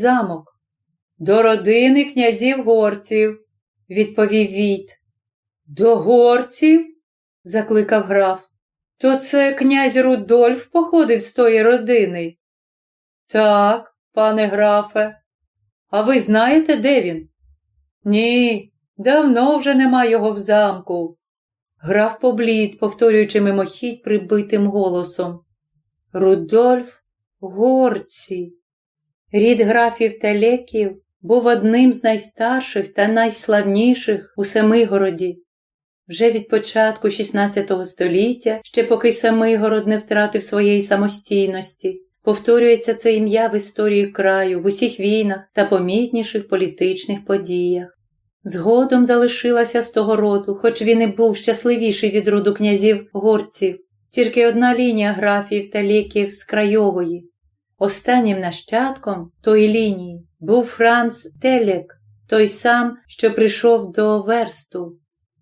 замок? До родини князів горців, відповів Віт. До горців? закликав граф. То це князь Рудольф походив з тої родини? Так, пане графе. А ви знаєте, де він? Ні, давно вже нема його в замку. Граф поблід, повторюючи мимохідь прибитим голосом. Рудольф горці. Рід графів та леків був одним з найстарших та найславніших у Семигороді. Вже від початку XVI століття, ще поки Семигород не втратив своєї самостійності, повторюється це ім'я в історії краю, в усіх війнах та помітніших політичних подіях. Згодом залишилася з того роду, хоч він і був щасливіший від роду князів горців, тільки одна лінія графів та ліків з крайової. Останнім нащадком тої лінії був Франц Телек, той сам, що прийшов до версту.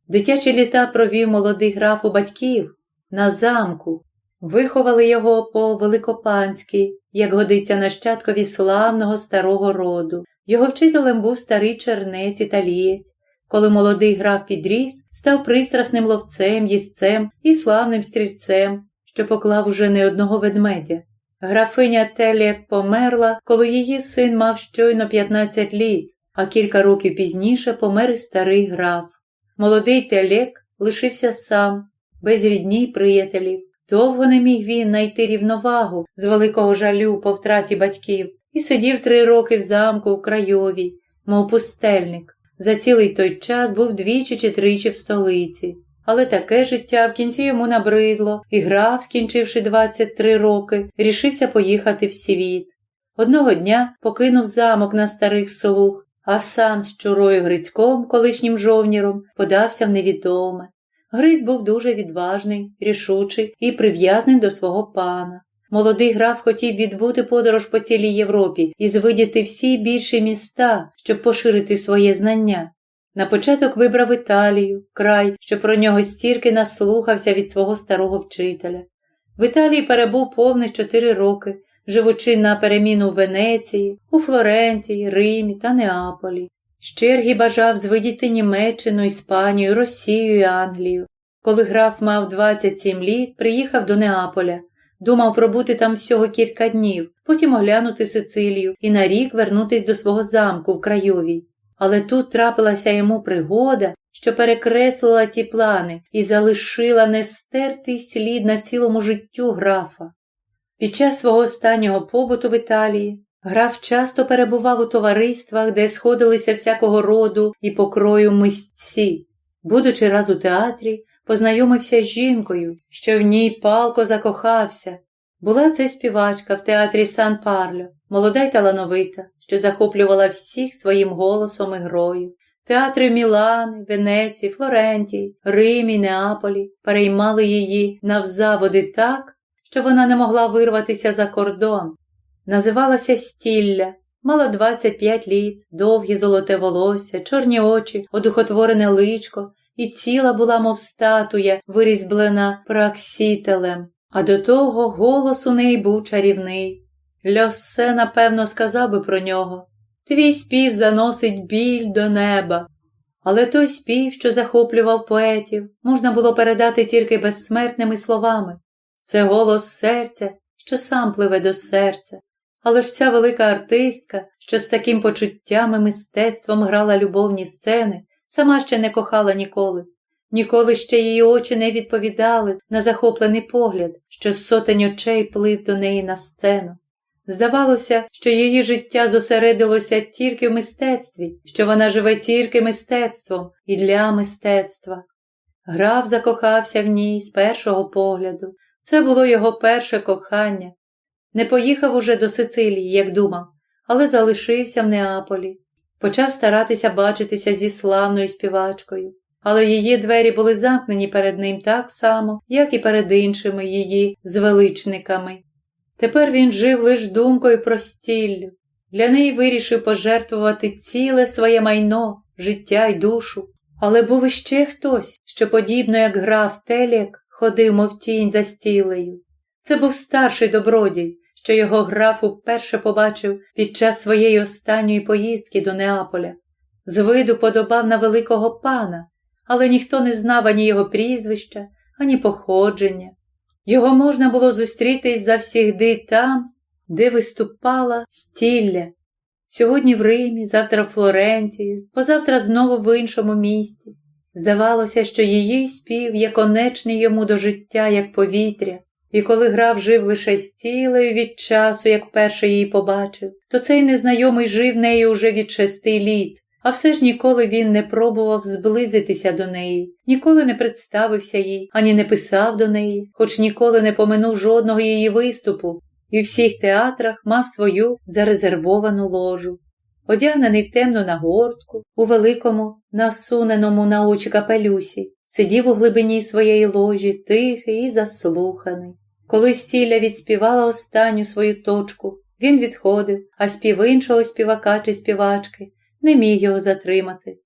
Дитячі літа провів молодий граф у батьків на замку, виховали його по великопанськи, як годиться нащадкові славного старого роду. Його вчителем був старий чернець італієць. Коли молодий граф підріс, став пристрасним ловцем, їстцем і славним стрільцем, що поклав уже не одного ведмедя. Графиня Телек померла, коли її син мав щойно 15 літ, а кілька років пізніше помер і старий граф. Молодий Телек лишився сам, без рідні й приятелів. Довго не міг він знайти рівновагу з великого жалю по втраті батьків і сидів три роки в замку в Крайовій, мов пустельник. За цілий той час був двічі чи тричі в столиці. Але таке життя в кінці йому набридло, і граф, скінчивши 23 роки, рішився поїхати в світ. Одного дня покинув замок на старих слух, а сам з чурою Грицьком, колишнім жовніром, подався в невідоме. Гриць був дуже відважний, рішучий і прив'язаний до свого пана. Молодий граф хотів відбути подорож по цілій Європі і звидіти всі більші міста, щоб поширити своє знання. На початок вибрав Італію, край, що про нього стірки наслухався від свого старого вчителя. В Італії перебув повних чотири роки, живучи на переміну в Венеції, у Флорентії, Римі та Неаполі. Щергі бажав звидіти Німеччину, Іспанію, Росію і Англію. Коли граф мав 27 літ, приїхав до Неаполя. Думав пробути там всього кілька днів, потім оглянути Сицилію і на рік вернутись до свого замку в Крайовій. Але тут трапилася йому пригода, що перекреслила ті плани і залишила нестертий слід на цілому життю графа. Під час свого останнього побуту в Італії граф часто перебував у товариствах, де сходилися всякого роду і покрою мисці. Будучи раз у театрі, познайомився з жінкою, що в ній палко закохався. Була це співачка в театрі Сан Парльо, молода й талановита, що захоплювала всіх своїм голосом і грою. Театри Мілани, Венеції, Флорентії, Римі, Неаполі переймали її навзаводи так, що вона не могла вирватися за кордон. Називалася Стілля, мала 25 літ, довгі золоте волосся, чорні очі, одухотворене личко, і ціла була, мов статуя, вирізблена праксітелем, а до того голос у неї був чарівний. Льосе, напевно, сказав би про нього Твій спів заносить біль до неба. Але той спів, що захоплював поетів, можна було передати тільки безсмертними словами. Це голос серця, що сам пливе до серця. Але ж ця велика артистка, що з таким почуттям і мистецтвом грала любовні сцени, сама ще не кохала ніколи. Ніколи ще її очі не відповідали на захоплений погляд, що сотень очей плив до неї на сцену. Здавалося, що її життя зосередилося тільки в мистецтві, що вона живе тільки мистецтвом і для мистецтва. Граф закохався в ній з першого погляду. Це було його перше кохання. Не поїхав уже до Сицилії, як думав, але залишився в Неаполі. Почав старатися бачитися зі славною співачкою, але її двері були замкнені перед ним так само, як і перед іншими її звеличниками. Тепер він жив лише думкою про стіллю. Для неї вирішив пожертвувати ціле своє майно, життя й душу. Але був іще хтось, що, подібно як граф Телік, ходив, мов тінь за стілею. Це був старший добродій, що його граф уперше побачив під час своєї останньої поїздки до Неаполя. З виду подобав на великого пана, але ніхто не знав ані його прізвища, ані походження. Його можна було зустріти завсігди там, де виступала стілля. Сьогодні в Римі, завтра в Флоренції, позавтра знову в іншому місті. Здавалося, що її спів є конечний йому до життя, як повітря, і коли грав жив лише стілею від часу, як перше її побачив, то цей незнайомий жив нею уже від шести літ, а все ж ніколи він не пробував зблизитися до неї, ніколи не представився їй, ані не писав до неї, хоч ніколи не поминув жодного її виступу, і в всіх театрах мав свою зарезервовану ложу. Одягнений в темну нагортку, у великому, насуненому на очі капелюсі, сидів у глибині своєї ложі, тихий і заслуханий. Коли стіля відспівала останню свою точку, він відходив, а спів іншого співака чи співачки не міг його затримати.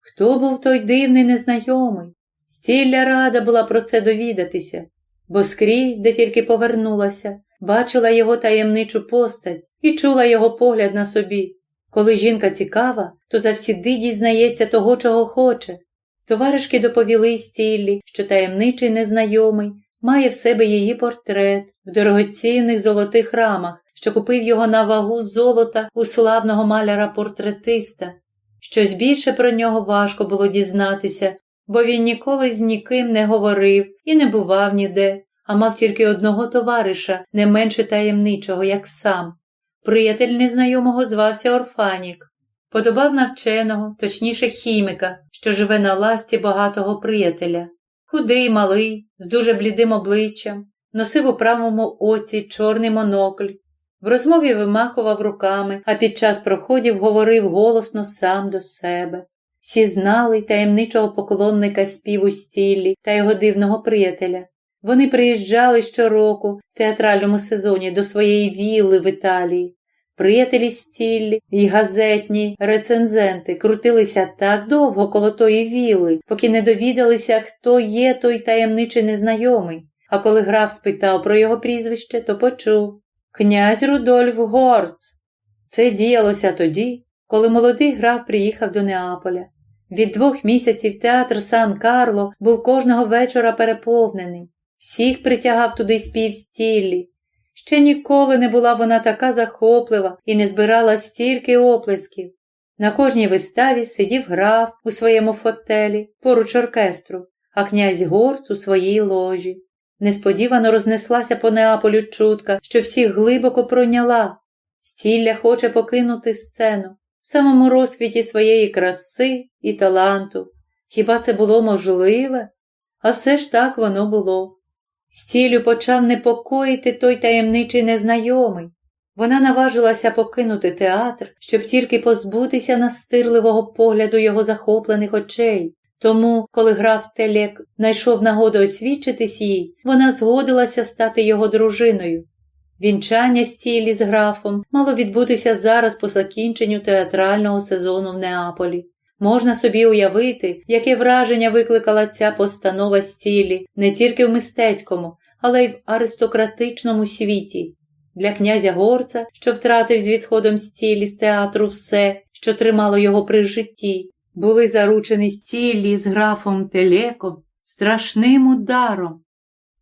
Хто був той дивний незнайомий? Стілля рада була про це довідатися, бо скрізь, де тільки повернулася, бачила його таємничу постать і чула його погляд на собі. Коли жінка цікава, то завсіди дізнається того, чого хоче. Товаришки доповіли стіллі, що таємничий незнайомий має в себе її портрет в дорогоцінних золотих рамах, що купив його на вагу золота у славного маляра-портретиста. Щось більше про нього важко було дізнатися, бо він ніколи з ніким не говорив і не бував ніде, а мав тільки одного товариша, не менше таємничого, як сам. Приятель незнайомого звався Орфанік, подобав навченого, точніше хіміка, що живе на ласті багатого приятеля. Худий, малий, з дуже блідим обличчям, носив у правому оці чорний монокль, в розмові вимахував руками, а під час проходів говорив голосно сам до себе. Всі знали таємничого поклонника співу стіллі та його дивного приятеля. Вони приїжджали щороку в театральному сезоні до своєї вілли в Італії. Приятелі стіллі й газетні рецензенти крутилися так довго коло тої вілли, поки не довідалися, хто є той таємничий незнайомий. А коли граф спитав про його прізвище, то почув Князь Рудольф Горц. Це діялося тоді, коли молодий граф приїхав до Неаполя. Від двох місяців театр Сан Карло був кожного вечора переповнений, всіх притягав туди спів стіллі. Ще ніколи не була вона така захоплива і не збирала стільки оплесків. На кожній виставі сидів граф у своєму фотелі поруч оркестру, а князь Горц у своїй ложі. Несподівано рознеслася по Неаполю чутка, що всіх глибоко пройняла. Стілля хоче покинути сцену в самому розквіті своєї краси і таланту. Хіба це було можливе? А все ж так воно було. Стілю почав непокоїти той таємничий незнайомий. Вона наважилася покинути театр, щоб тільки позбутися настирливого погляду його захоплених очей, тому, коли граф Телек знайшов нагоду освідчитись їй, вона згодилася стати його дружиною. Вінчання стілі з графом мало відбутися зараз по закінченню театрального сезону в Неаполі. Можна собі уявити, яке враження викликала ця постанова стілі не тільки в мистецькому, але й в аристократичному світі. Для князя горца, що втратив з відходом стілі з театру все, що тримало його при житті, були заручені стілі з графом Телеком страшним ударом.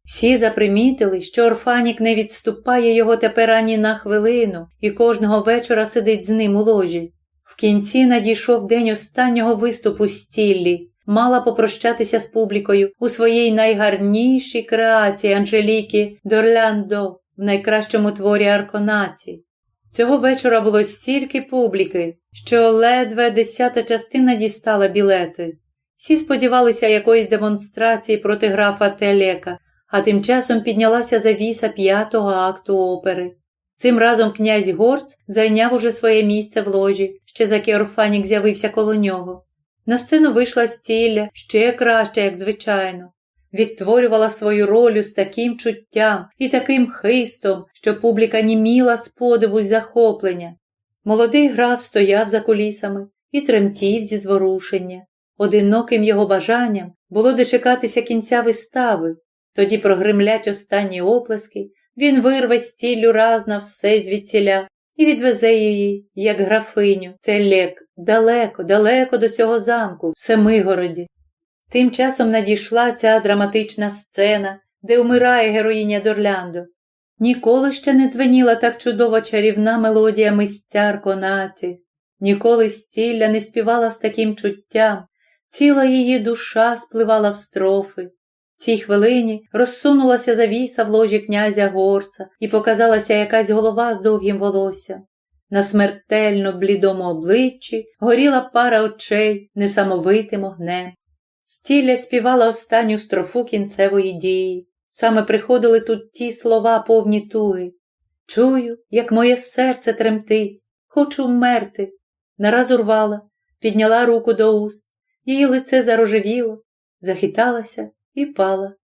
Всі запримітили, що Орфанік не відступає його тепер ані на хвилину і кожного вечора сидить з ним у ложі. В кінці надійшов день останнього виступу стіллі, мала попрощатися з публікою у своїй найгарнішій креації Анжеліки Дорляндо в найкращому творі Арконаті. Цього вечора було стільки публіки, що ледве десята частина дістала білети. Всі сподівалися якоїсь демонстрації проти графа Телека, а тим часом піднялася завіса п'ятого акту опери. Цим разом князь Горц зайняв уже своє місце в ложі, ще за Орфанік з'явився коло нього. На сцену вийшла стілля ще краще, як звичайно, відтворювала свою роль з таким чуттям і таким хистом, що публіка німіла з подиву й захоплення. Молодий граф стояв за кулісами і тремтів зі зворушення. Одиноким його бажанням було дочекатися кінця вистави, тоді прогримлять останні оплески, він вирве стіллю раз на все звідціля і відвезе її, як графиню, телек, далеко, далеко до цього замку, в Семигороді. Тим часом надійшла ця драматична сцена, де умирає героїня Дорляндо. Ніколи ще не дзвеніла так чудово чарівна мелодія мисцяр конаті, ніколи стілля не співала з таким чуттям, ціла її душа спливала в строфи. Цій хвилині розсунулася завіса в ложі князя горца і показалася якась голова з довгим волоссям. На смертельно блідому обличчі горіла пара очей несамовитим огнем. Стілля співала останню строфу кінцевої дії. Саме приходили тут ті слова повні туги. Чую, як моє серце тремтить, хочу вмерти. Нараз урвала, підняла руку до уст, її лице зарожевіло, захиталася і пала.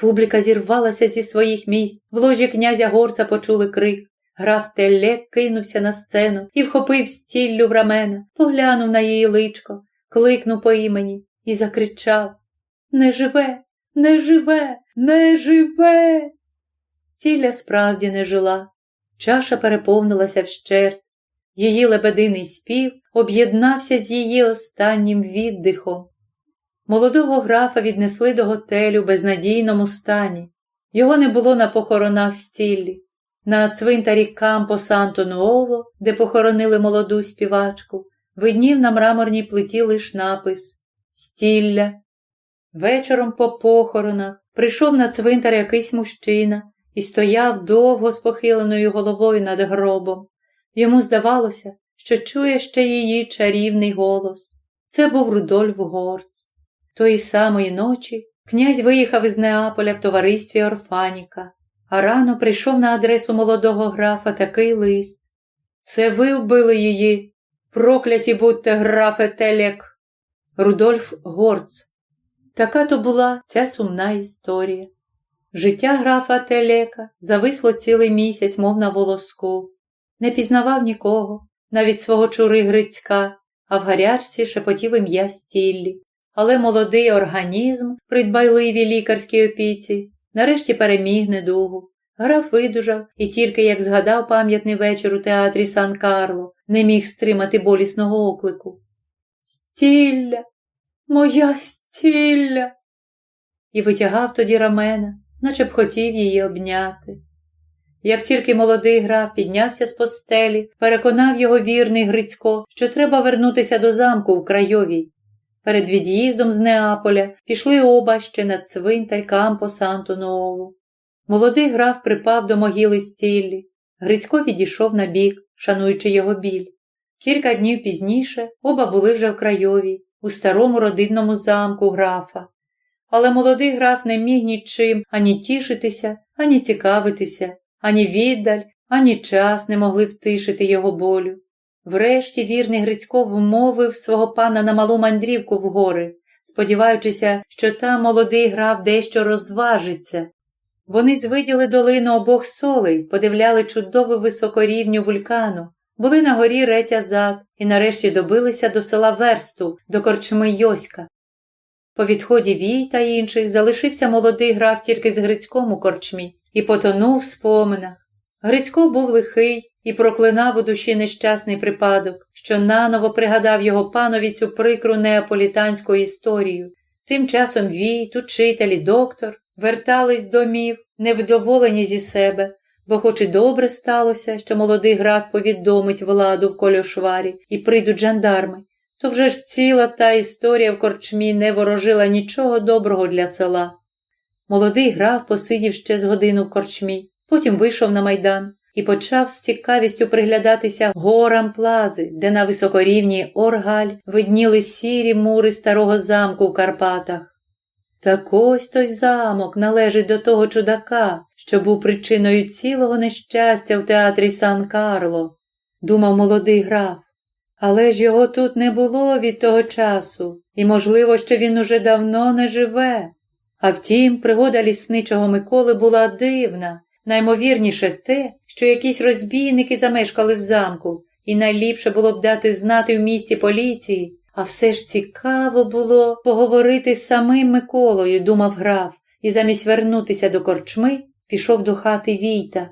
Публіка зірвалася зі своїх місць, в ложі князя горца почули крик. Граф Телек кинувся на сцену і вхопив стіллю в рамена, поглянув на її личко, кликнув по імені і закричав Не живе, не живе, не живе. Стілля справді не жила. Чаша переповнилася вщерть. Її лебединий спів об'єднався з її останнім віддихом. Молодого графа віднесли до готелю в безнадійному стані. Його не було на похоронах стіллі. На цвинтарі Кампо Санто Нуово, де похоронили молоду співачку, виднів на мраморній плиті лиш напис Стілля. Вечором по похоронах прийшов на цвинтар якийсь мужчина і стояв довго з похиленою головою над гробом. Йому здавалося, що чує ще її чарівний голос. Це був Рудольф Горц. Тої самої ночі князь виїхав із Неаполя в товаристві Орфаніка, а рано прийшов на адресу молодого графа такий лист. Це ви вбили її, прокляті будьте графе Телек. Рудольф Горц. Така то була ця сумна історія. Життя графа Телека зависло цілий місяць, мов на волоску, не пізнавав нікого, навіть свого чури Грицька, а в гарячці шепотів ім'я стіллі. Але молодий організм, при дбайливій лікарській опіці, нарешті переміг недугу. Граф видужав і тільки як згадав пам'ятний вечір у театрі Сан Карло, не міг стримати болісного оклику. Стілля, моя стілля. І витягав тоді рамена, наче б хотів її обняти. Як тільки молодий граф піднявся з постелі, переконав його вірний Грицько, що треба вернутися до замку в Крайовій. Перед від'їздом з Неаполя пішли оба ще на цвинтар Кампо Санто Нову. Молодий граф припав до могили стіллі. Грицько відійшов на бік, шануючи його біль. Кілька днів пізніше оба були вже в Крайовій, у старому родинному замку графа. Але молодий граф не міг нічим ані тішитися, ані цікавитися, ані віддаль, ані час не могли втишити його болю. Врешті вірний Грицько вмовив свого пана на малу мандрівку в гори, сподіваючися, що там молодий граф дещо розважиться. Вони звиділи долину обох солей, подивляли чудову високорівню вулькану, були на горі ретя зад і нарешті добилися до села Версту, до корчми Йоська. По відході вій та інших залишився молодий граф тільки з Грицьком у корчмі і потонув в споминах. Грицько був лихий і проклинав у душі нещасний припадок, що наново пригадав його панові цю прикру неаполітанську історію. Тим часом Війт, учитель і доктор вертались домів, невдоволені зі себе, бо, хоч і добре сталося, що молодий граф повідомить владу в кольошварі і прийдуть жандарми, то вже ж ціла та історія в корчмі не ворожила нічого доброго для села. Молодий граф посидів ще з годину в корчмі, потім вийшов на майдан і почав з цікавістю приглядатися горам плази, де на високорівні Оргаль видніли сірі мури старого замку в Карпатах. Так ось той замок належить до того чудака, що був причиною цілого нещастя в театрі Сан Карло, думав молодий граф. Але ж його тут не було від того часу, і, можливо, що він уже давно не живе. А втім, пригода лісничого Миколи була дивна, наймовірніше те, що якісь розбійники замешкали в замку, і найліпше було б дати знати в місті поліції, а все ж цікаво було поговорити з самим Миколою, думав граф, і замість вернутися до корчми, пішов до хати Війта.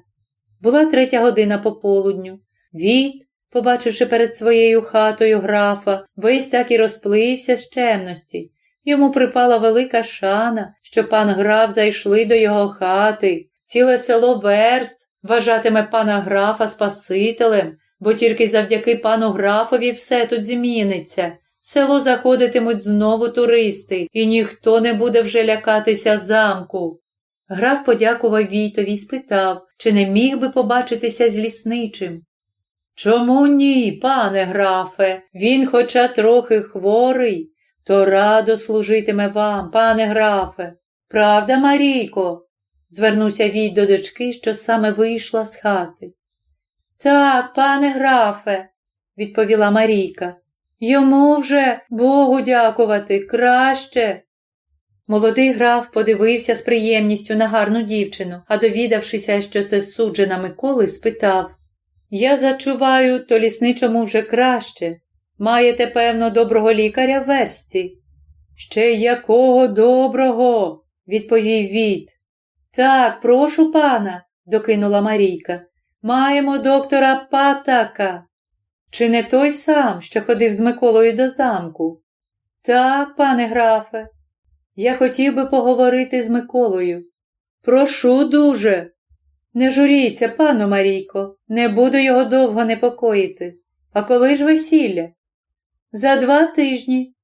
Була третя година пополудню. Війт, побачивши перед своєю хатою графа, весь так і розплився з чемності. Йому припала велика шана, що пан граф зайшли до його хати. Ціле село верст вважатиме пана графа Спасителем, бо тільки завдяки пану графові все тут зміниться. В село заходитимуть знову туристи, і ніхто не буде вже лякатися замку. Граф подякував Війтові і спитав, чи не міг би побачитися з лісничим. Чому ні, пане графе, він, хоча трохи хворий, то радо служитиме вам, пане графе. Правда, Марійко? звернувся Війт до дочки, що саме вийшла з хати. Так, пане графе, відповіла Марійка. Йому вже Богу дякувати, краще. Молодий граф подивився з приємністю на гарну дівчину, а довідавшися, що це суджена Миколи, спитав Я зачуваю, то лісничому вже краще. Маєте, певно, доброго лікаря в версті. Ще якого доброго, відповів Віт. Так, прошу пана, докинула Марійка. Маємо доктора Патака. Чи не той сам, що ходив з Миколою до замку? Так, пане графе, я хотів би поговорити з Миколою. Прошу дуже. Не журіться, пану Марійко, не буду його довго непокоїти. А коли ж весілля? За два тижні.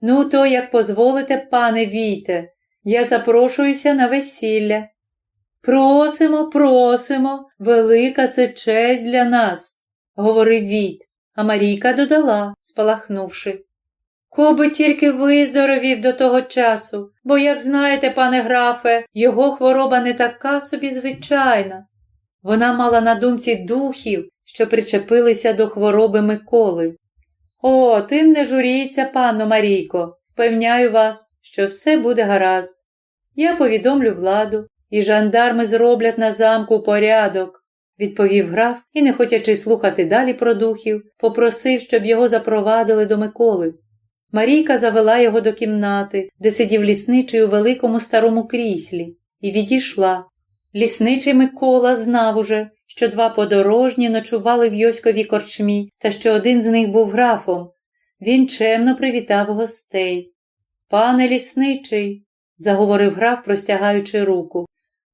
Ну, то, як позволите, пане Війте, я запрошуюся на весілля. Просимо, просимо, велика це честь для нас, говорив Війт, а Марійка додала, спалахнувши. Коби тільки виздоровів до того часу, бо, як знаєте, пане графе, його хвороба не така собі звичайна. Вона мала на думці духів, що причепилися до хвороби Миколи. О, тим не журіться, панно Марійко, впевняю вас, що все буде гаразд. Я повідомлю владу, і жандарми зроблять на замку порядок, відповів граф і, не хотячи слухати далі про духів, попросив, щоб його запровадили до Миколи. Марійка завела його до кімнати, де сидів лісничий у великому старому кріслі, і відійшла. Лісничий Микола знав уже, що два подорожні ночували в Йоськовій корчмі та що один з них був графом. Він чемно привітав гостей. Пане лісничий, заговорив граф, простягаючи руку,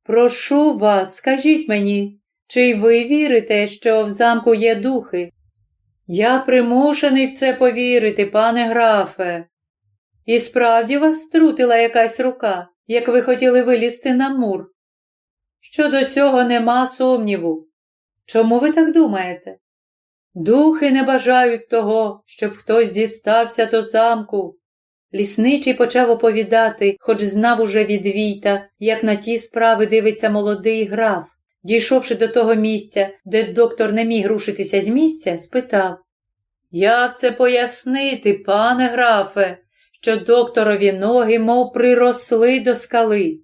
прошу вас, скажіть мені, чи й ви вірите, що в замку є духи? Я примушений в це повірити, пане графе. І справді вас струтила якась рука, як ви хотіли вилізти на мур. Щодо цього нема сумніву. Чому ви так думаєте? Духи не бажають того, щоб хтось дістався до замку. Лісничий почав оповідати, хоч знав уже від Війта, як на ті справи дивиться молодий граф. Дійшовши до того місця, де доктор не міг рушитися з місця, спитав Як це пояснити, пане графе, що докторові ноги, мов приросли до скали?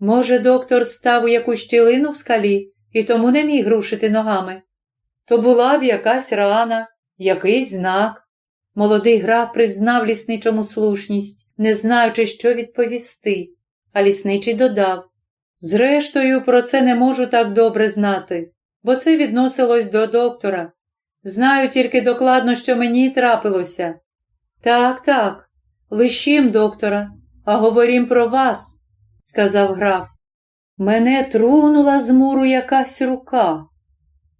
Може, доктор став у якусь щілину в скалі і тому не міг рушити ногами? То була б якась рана, якийсь знак. Молодий граф признав лісничому слушність, не знаючи, що відповісти, а лісничий додав Зрештою, про це не можу так добре знати, бо це відносилось до доктора. Знаю тільки докладно, що мені трапилося. Так, так, лишім доктора, а говорім про вас, сказав граф. Мене трунула з муру якась рука.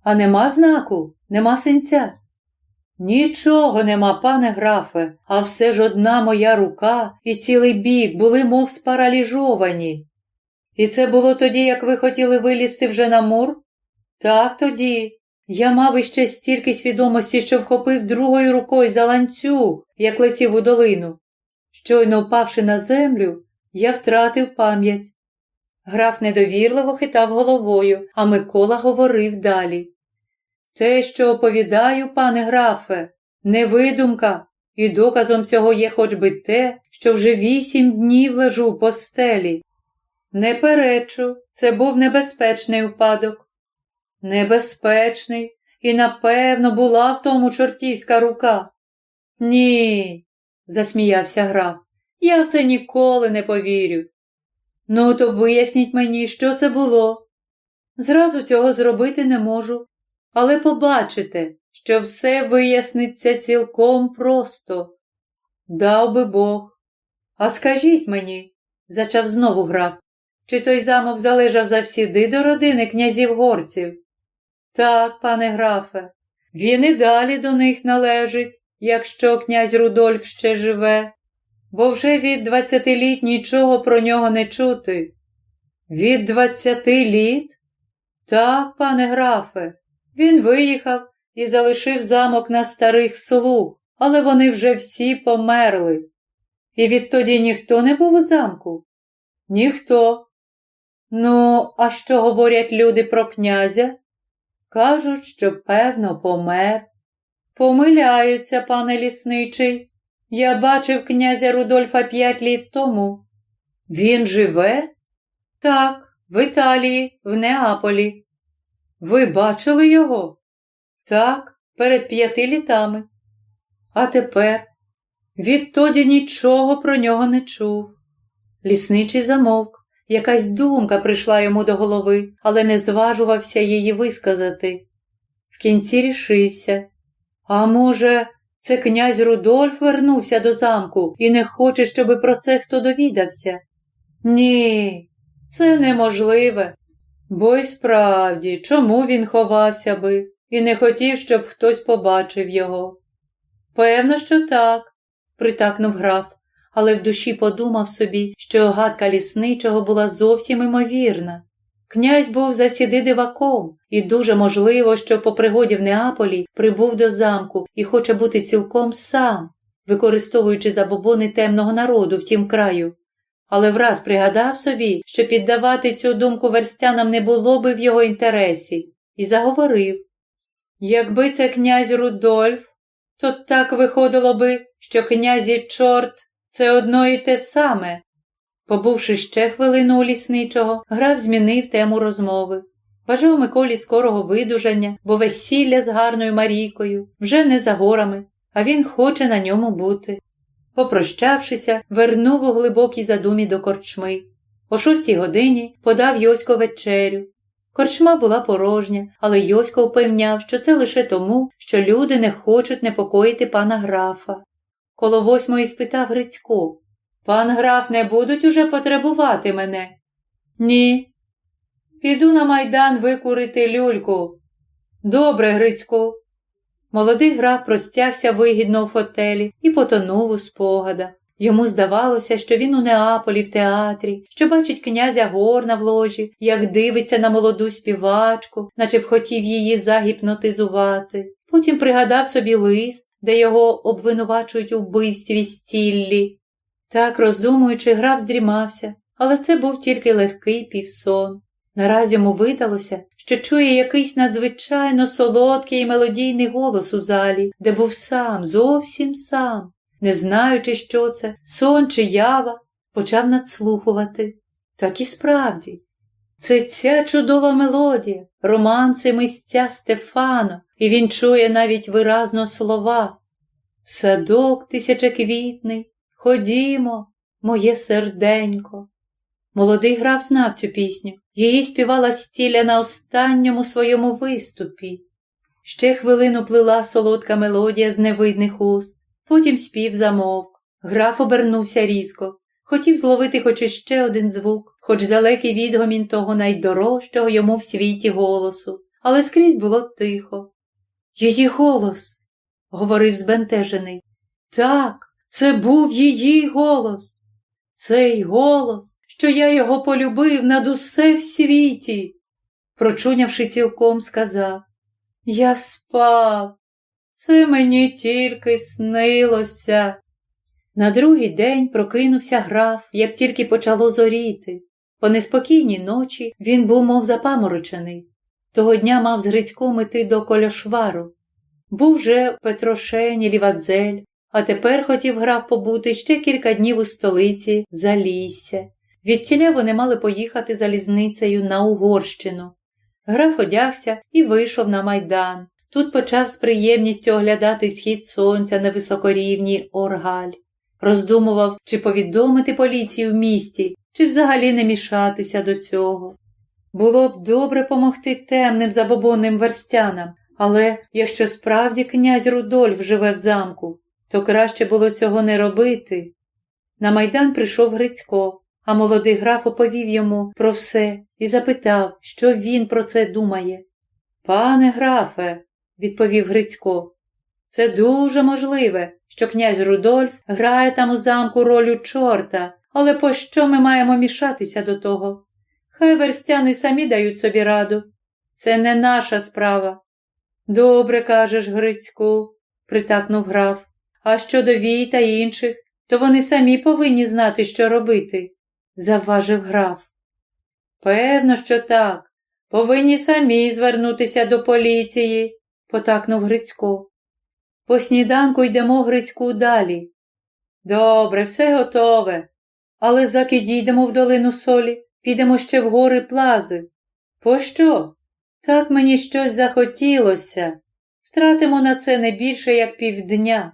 А нема знаку, нема синця. Нічого нема, пане графе, а все ж одна моя рука і цілий бік були, мов спараліжовані. І це було тоді, як ви хотіли вилізти вже на мур? Так тоді. Я мав іще стільки свідомості, що вхопив другою рукою за ланцюг, як летів у долину. Щойно впавши на землю, я втратив пам'ять. Граф недовірливо хитав головою, а Микола говорив далі. Те, що оповідаю, пане графе, не видумка, і доказом цього є хоч би те, що вже вісім днів лежу в постелі. Не перечу, це був небезпечний упадок. Небезпечний, і, напевно, була в тому чортівська рука. Ні, засміявся граф, я в це ніколи не повірю. Ну, то виясніть мені, що це було. Зразу цього зробити не можу, але побачите, що все виясниться цілком просто. Дав би Бог. А скажіть мені, зачав знову граф, чи той замок залежав завсіди до родини князів горців? Так, пане графе, він і далі до них належить, якщо князь Рудольф ще живе, бо вже від двадцяти літ нічого про нього не чути. Від двадцяти літ? Так, пане графе, він виїхав і залишив замок на старих слуг, але вони вже всі померли. І відтоді ніхто не був у замку? Ніхто. Ну, а що говорять люди про князя? Кажуть, що, певно, помер. Помиляються, пане лісничий. Я бачив князя Рудольфа п'ять літ тому. Він живе? Так, в Італії, в Неаполі. Ви бачили його? Так, перед п'яти літами. А тепер відтоді нічого про нього не чув. Лісничий замовк. Якась думка прийшла йому до голови, але не зважувався її висказати. В кінці рішився. А може, це князь Рудольф вернувся до замку і не хоче, щоби про це хто довідався? Ні, це неможливе. Бо й справді, чому він ховався би і не хотів, щоб хтось побачив його? Певно, що так, притакнув граф але в душі подумав собі, що гадка лісничого була зовсім імовірна. Князь був завсіди диваком, і дуже можливо, що по пригоді в Неаполі прибув до замку і хоче бути цілком сам, використовуючи забобони темного народу в тім краю. Але враз пригадав собі, що піддавати цю думку верстянам не було би в його інтересі, і заговорив Якби це князь Рудольф, то так виходило би, що князі чорт це одно і те саме. Побувши ще хвилину у лісничого, граф змінив тему розмови. Бажав Миколі скорого видужання, бо весілля з гарною Марійкою вже не за горами, а він хоче на ньому бути. Попрощавшися, вернув у глибокій задумі до корчми. О шостій годині подав Йосько вечерю. Корчма була порожня, але Йосько впевняв, що це лише тому, що люди не хочуть непокоїти пана графа. Коло восьмої спитав Грицько. Пан граф не будуть уже потребувати мене? Ні. Піду на майдан викурити люльку. Добре, Грицько. Молодий граф простягся вигідно в фотелі і потонув у спогадах. Йому здавалося, що він у Неаполі в театрі, що бачить князя горна в ложі, як дивиться на молоду співачку, наче б хотів її загіпнотизувати. Потім пригадав собі лист, де його обвинувачують у вбивстві стіллі. Так, роздумуючи, граф здрімався, але це був тільки легкий півсон. Нараз йому видалося, що чує якийсь надзвичайно солодкий і мелодійний голос у залі, де був сам, зовсім сам, не знаючи, що це, сон чи ява, почав надслухувати. Так і справді, це ця чудова мелодія, романси мисця Стефано, і він чує навіть виразно слова. В садок тисячеквітний, ходімо, моє серденько. Молодий граф знав цю пісню. Її співала стіля на останньому своєму виступі. Ще хвилину плила солодка мелодія з невидних уст, потім спів замовк. Граф обернувся різко, хотів зловити хоч іще один звук, хоч далекий відгомін того найдорожчого йому в світі голосу, але скрізь було тихо. Її голос, говорив збентежений. Так, це був її голос. Цей голос, що я його полюбив над усе в світі. Прочунявши цілком, сказав Я спав, це мені тільки снилося. На другий день прокинувся граф, як тільки почало зоріти. По неспокійній ночі він був, мов запаморочений. Того дня мав з Грицьком іти до Коляшвару. Був вже в Петрошені, Лівадзель, а тепер хотів граф побути ще кілька днів у столиці Залісся. Відтіля вони мали поїхати залізницею на Угорщину. Граф одягся і вийшов на майдан. Тут почав з приємністю оглядати схід сонця на високорівні Оргаль. Роздумував, чи повідомити поліцію в місті, чи взагалі не мішатися до цього. Було б добре помогти темним забобонним верстянам, але якщо справді князь Рудольф живе в замку, то краще було цього не робити. На майдан прийшов Грицько, а молодий граф оповів йому про все і запитав, що він про це думає. Пане графе, відповів Грицько, це дуже можливе, що князь Рудольф грає там у замку роль чорта, але пощо ми маємо мішатися до того? Хай верстяни самі дають собі раду. Це не наша справа. Добре кажеш, Грицьку, притакнув граф. А щодо вій та інших, то вони самі повинні знати, що робити, завважив граф. Певно, що так. Повинні самі звернутися до поліції, потакнув Грицько. По сніданку йдемо Грицьку далі. Добре, все готове. Але заки дійдемо в долину солі, підемо ще в гори плази. Пощо? Так мені щось захотілося. Втратимо на це не більше, як півдня.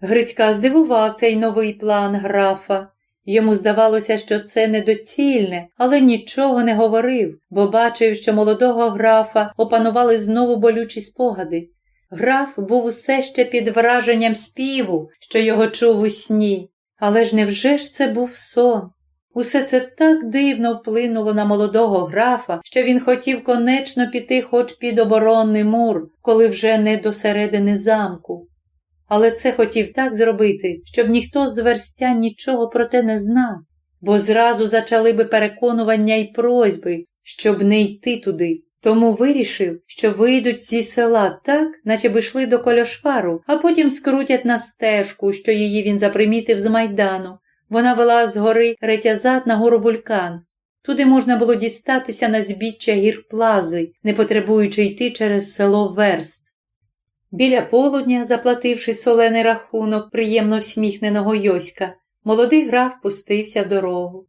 Грицька здивував цей новий план графа. Йому здавалося, що це недоцільне, але нічого не говорив, бо бачив, що молодого графа опанували знову болючі спогади. Граф був усе ще під враженням співу, що його чув у сні. Але ж невже ж це був сон? Усе це так дивно вплинуло на молодого графа, що він хотів конечно піти хоч під оборонний мур, коли вже не до середини замку. Але це хотів так зробити, щоб ніхто з верстян нічого про те не знав, бо зразу зачали би переконування й просьби, щоб не йти туди. Тому вирішив, що вийдуть зі села так, наче б йшли до коляшвару, а потім скрутять на стежку, що її він запримітив з майдану. Вона вела з гори ретязат на гору вулькан. Туди можна було дістатися на збіччя гір плази, не потребуючи йти через село Верст. Біля полудня, заплативши солений рахунок приємно всміхненого Йоська, молодий граф пустився в дорогу.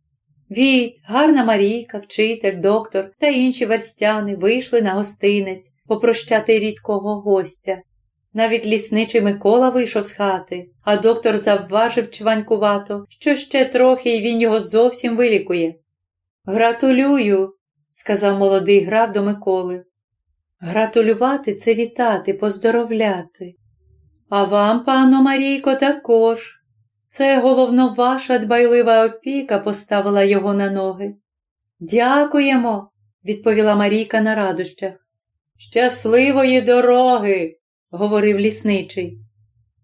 Віт, гарна Марійка, вчитель, доктор та інші верстяни вийшли на гостинець попрощати рідкого гостя. Навіть лісничий Микола вийшов з хати, а доктор завважив чванькувато, що ще трохи і він його зовсім вилікує. Гратулюю, сказав молодий граф до Миколи. Гратулювати це вітати, поздоровляти. А вам, пано Марійко, також. Це головно ваша дбайлива опіка поставила його на ноги. Дякуємо, відповіла Марійка на радощах. Щасливої дороги, говорив лісничий.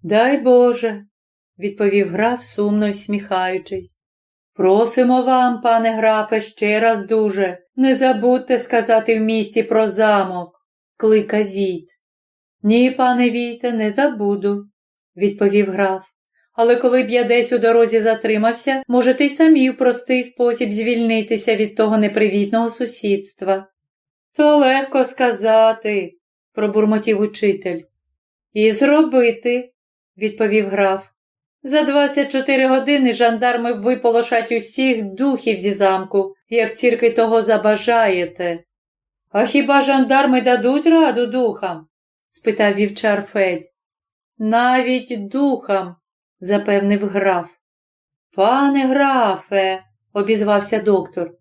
Дай Боже, відповів граф, сумно всміхаючись. Просимо вам, пане графе, ще раз дуже. Не забудьте сказати в місті про замок, кликав Віт. Ні, пане Віте, не забуду, відповів граф. Але коли б я десь у дорозі затримався, можете й самі в простий спосіб звільнитися від того непривітного сусідства. То легко сказати, пробурмотів учитель. І зробити, відповів граф. За 24 години жандарми виполошать усіх духів зі замку, як тільки того забажаєте. А хіба жандарми дадуть раду духам? спитав вівчар Федь. Навіть духам, запевнив граф. Пане графе, обізвався доктор.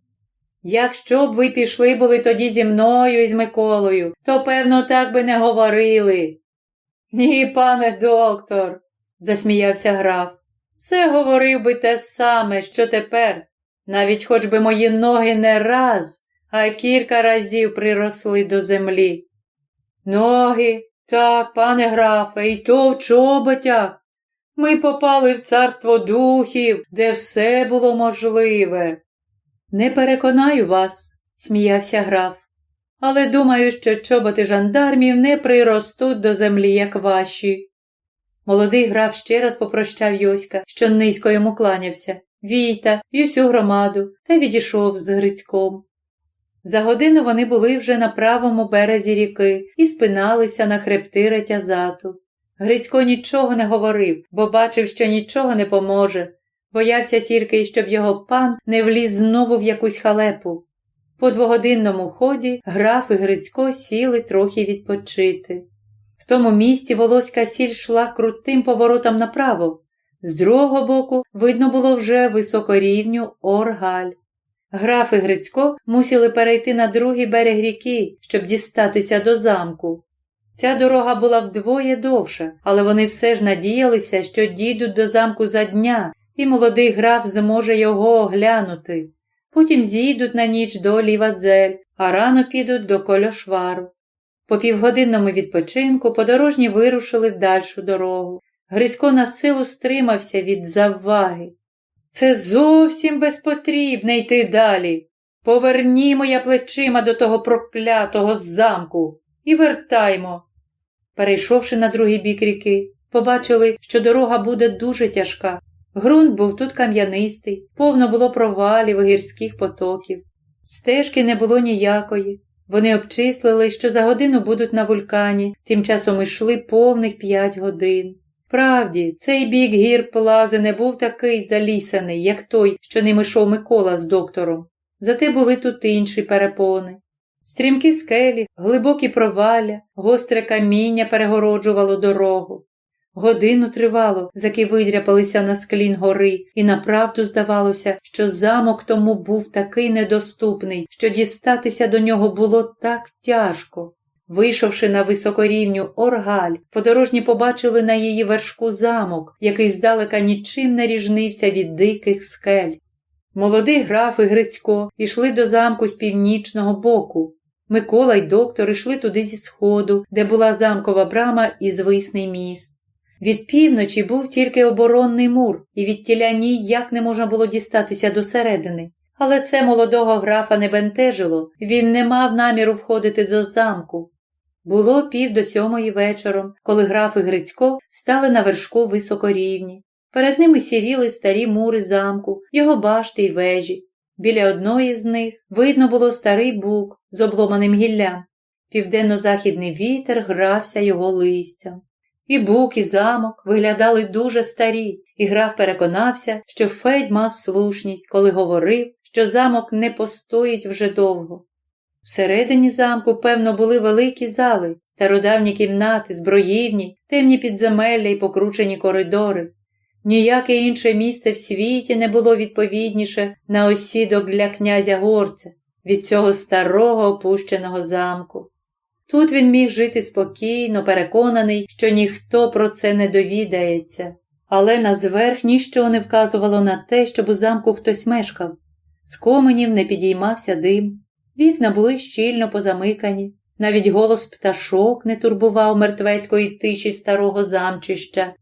Якщо б ви пішли були тоді зі мною і з Миколою, то, певно, так би не говорили. Ні, пане доктор, засміявся граф. Все говорив би те саме, що тепер, навіть хоч би мої ноги не раз, а кілька разів приросли до землі. Ноги, так, пане графе, і то в чоботях. Ми попали в царство духів, де все було можливе. Не переконаю вас, сміявся граф, але думаю, що чоботи жандармів не приростуть до землі, як ваші. Молодий граф ще раз попрощав Йоська, що низько йому кланявся, війта і усю громаду, та відійшов з Грицьком. За годину вони були вже на правому березі ріки і спиналися на хребти ретязату. Грицько нічого не говорив, бо бачив, що нічого не поможе. Боявся тільки, щоб його пан не вліз знову в якусь халепу. По двогодинному ході граф і Грицько сіли трохи відпочити. В тому місці волоська сіль йшла крутим поворотом направо. З другого боку видно було вже високорівню Оргаль. Граф і Грицько мусили перейти на другий берег ріки, щоб дістатися до замку. Ця дорога була вдвоє довша, але вони все ж надіялися, що дійдуть до замку за дня, і молодий граф зможе його оглянути. Потім зійдуть на ніч до Лівадзель, а рано підуть до Кольошвару. По півгодинному відпочинку подорожні вирушили в дальшу дорогу. Грицько на силу стримався від заваги. Це зовсім безпотрібне йти далі. Повернімо я плечима до того проклятого замку і вертаймо. Перейшовши на другий бік ріки, побачили, що дорога буде дуже тяжка. Грунт був тут кам'янистий, повно було провалів і гірських потоків. Стежки не було ніякої. Вони обчислили, що за годину будуть на вулкані, тим часом йшли повних п'ять годин. Правді, цей бік гір плази не був такий залісаний, як той, що ним йшов Микола з доктором. Зате були тут інші перепони. Стрімкі скелі, глибокі провалля, гостре каміння перегороджувало дорогу. Годину тривало, заки видряпалися на склін гори, і направду здавалося, що замок тому був такий недоступний, що дістатися до нього було так тяжко. Вийшовши на високорівню Оргаль, подорожні побачили на її вершку замок, який здалека нічим не ріжнився від диких скель. Молодий граф і Грицько йшли до замку з північного боку. Микола й доктор йшли туди зі сходу, де була замкова брама і звисний міст. Від півночі був тільки оборонний мур, і від тіля ніяк не можна було дістатися до середини. Але це молодого графа не бентежило, він не мав наміру входити до замку. Було пів до сьомої вечором, коли граф і Грицько стали на вершку високорівні. Перед ними сіріли старі мури замку, його башти й вежі. Біля одної з них видно було старий бук з обломаним гіллям. Південно-західний вітер грався його листям. І бук, і замок виглядали дуже старі, і граф переконався, що Федь мав слушність, коли говорив, що замок не постоїть вже довго. Всередині замку, певно, були великі зали, стародавні кімнати, зброївні, темні підземелля й покручені коридори. Ніяке інше місце в світі не було відповідніше на осідок для князя горця від цього старого опущеного замку. Тут він міг жити спокійно, переконаний, що ніхто про це не довідається, але на зверх ніщо не вказувало на те, щоб у замку хтось мешкав. З коменів не підіймався дим, вікна були щільно позамикані, навіть голос пташок не турбував мертвецької тиші старого замчища.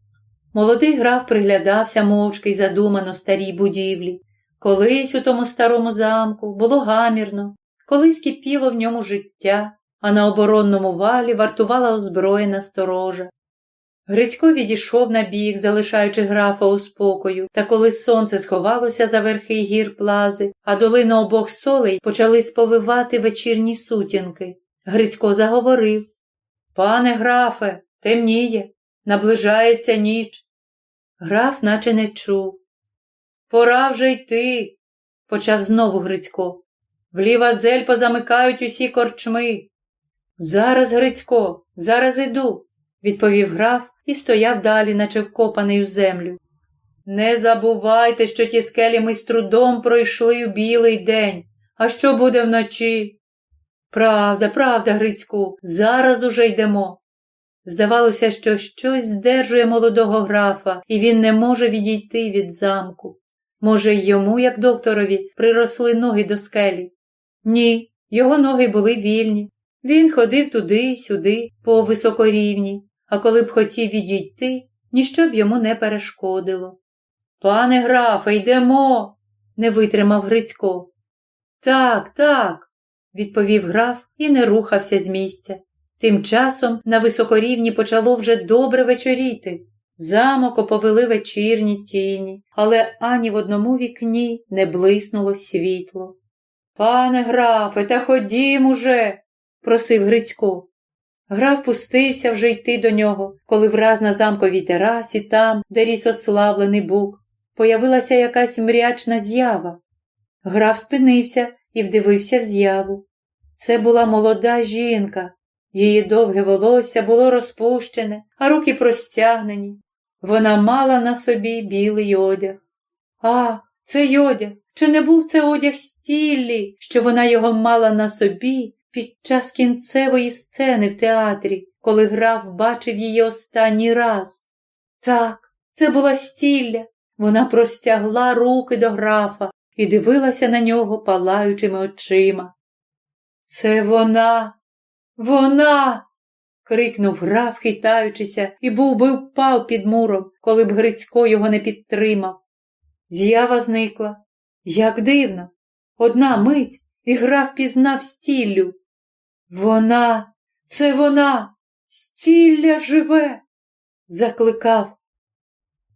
Молодий граф приглядався мовчки й задумано старій будівлі. Колись у тому старому замку було гамірно, колись кипіло в ньому життя, а на оборонному валі вартувала озброєна сторожа. Грицько відійшов на бік, залишаючи графа у спокою, та коли сонце сховалося за верхи гір плази, а долину обох солей почали сповивати вечірні сутінки. Грицько заговорив Пане графе, темніє, наближається ніч. Граф наче не чув. Пора вже йти, почав знову Грицько. Вліва зель позамикають усі корчми. Зараз, Грицько, зараз іду, відповів граф і стояв далі, наче вкопаний у землю. Не забувайте, що ті скелі ми з трудом пройшли у білий день. А що буде вночі? Правда, правда, Грицьку, зараз уже йдемо. Здавалося, що щось здержує молодого графа, і він не може відійти від замку. Може, йому, як докторові, приросли ноги до скелі? Ні, його ноги були вільні. Він ходив туди сюди, по високорівні, а коли б хотів відійти, ніщо б йому не перешкодило. Пане графе, йдемо, не витримав Грицько. Так, так, відповів граф і не рухався з місця. Тим часом на високорівні почало вже добре вечоріти. Замок оповели вечірні тіні, але ані в одному вікні не блиснуло світло. Пане графе, та ходім уже, просив Грицько. Граф пустився вже йти до нього, коли враз на замковій терасі, там, де ріс ославлений бук, появилася якась мрячна з'ява. Граф спинився і вдивився в з'яву. Це була молода жінка. Її довге волосся було розпущене, а руки простягнені. Вона мала на собі білий одяг. А, це одяг. Чи не був це одяг стіллі, що вона його мала на собі під час кінцевої сцени в театрі, коли граф бачив її останній раз? Так, це була стілля. Вона простягла руки до графа і дивилася на нього палаючими очима. Це вона, вона. крикнув граф, хитаючися, і був би впав під муром, коли б Грицько його не підтримав. З'ява зникла. Як дивно, одна мить і граф пізнав стіллю. Вона, це вона, стілля живе, закликав.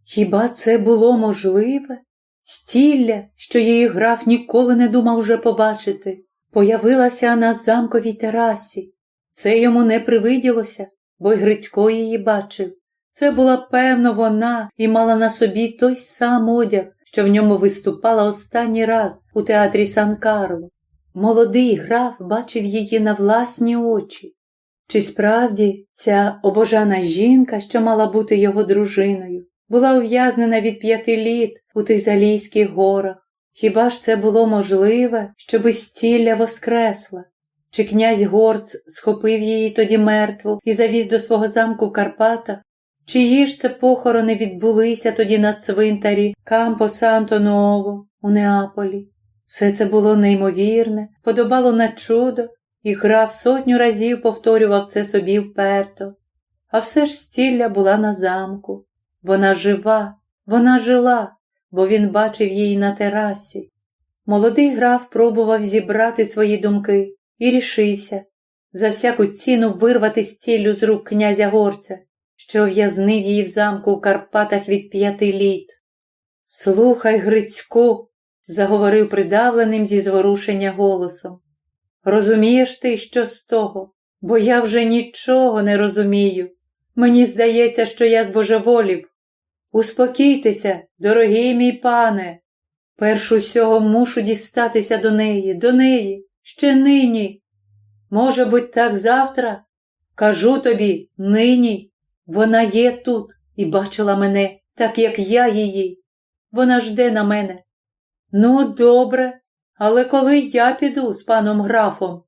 Хіба це було можливе? Стілля, що її граф ніколи не думав вже побачити, появилася на замковій терасі. Це йому не привиділося, бо й Грицько її бачив. Це була, певно, вона і мала на собі той сам одяг, що в ньому виступала останній раз у театрі Сан Карло. Молодий граф бачив її на власні очі. Чи справді ця обожана жінка, що мала бути його дружиною, була ув'язнена від п'яти літ у тих Залійських горах? Хіба ж це було можливе, щоби стілля воскресла? Чи князь Горц схопив її тоді мертву і завіз до свого замку в Карпатах? Чиї ж це похорони відбулися тоді на цвинтарі Кампо Санто Ново у Неаполі? Все це було неймовірне, подобало на чудо, і граф сотню разів повторював це собі вперто. А все ж стілля була на замку. Вона жива, вона жила, бо він бачив її на терасі. Молодий граф пробував зібрати свої думки і рішився за всяку ціну вирвати стіллю з рук князя горця що в'язнив її в замку в Карпатах від п'яти літ. Слухай, Грицьку, заговорив придавленим зі зворушення голосом. Розумієш ти, що з того? Бо я вже нічого не розумію. Мені здається, що я збожеволів. Успокійтеся, дорогий мій пане. Перш усього мушу дістатися до неї, до неї, ще нині. Може буть, так завтра? Кажу тобі, нині. Вона є тут і бачила мене, так як я її. Вона жде на мене. Ну, добре, але коли я піду з паном графом?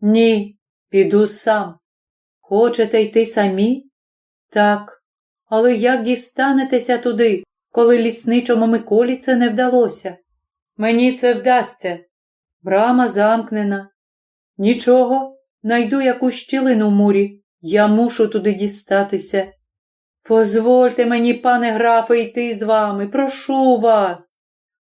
Ні, піду сам. Хочете йти самі? Так. Але як дістанетеся туди, коли лісничому Миколі це не вдалося? Мені це вдасться. Брама замкнена. Нічого, найду якусь щілину в мурі. Я мушу туди дістатися. Позвольте мені, пане графе, йти з вами, прошу вас.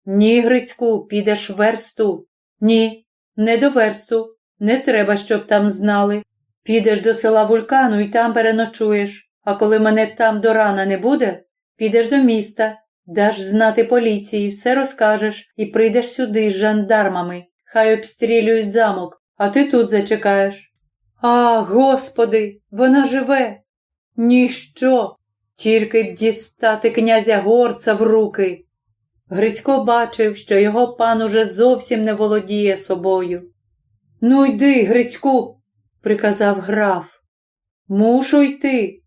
Ні, Грицьку, підеш версту. Ні, не до версту. Не треба, щоб там знали. Підеш до села вулкану і там переночуєш, а коли мене там до рана не буде, підеш до міста, даш знати поліції, все розкажеш і прийдеш сюди з жандармами. Хай обстрілюють замок, а ти тут зачекаєш. А, Господи, вона живе. Ніщо, тільки б дістати князя горца в руки. Грицько бачив, що його пан уже зовсім не володіє собою. Ну, йди, Грицьку, приказав граф. Мушу йти.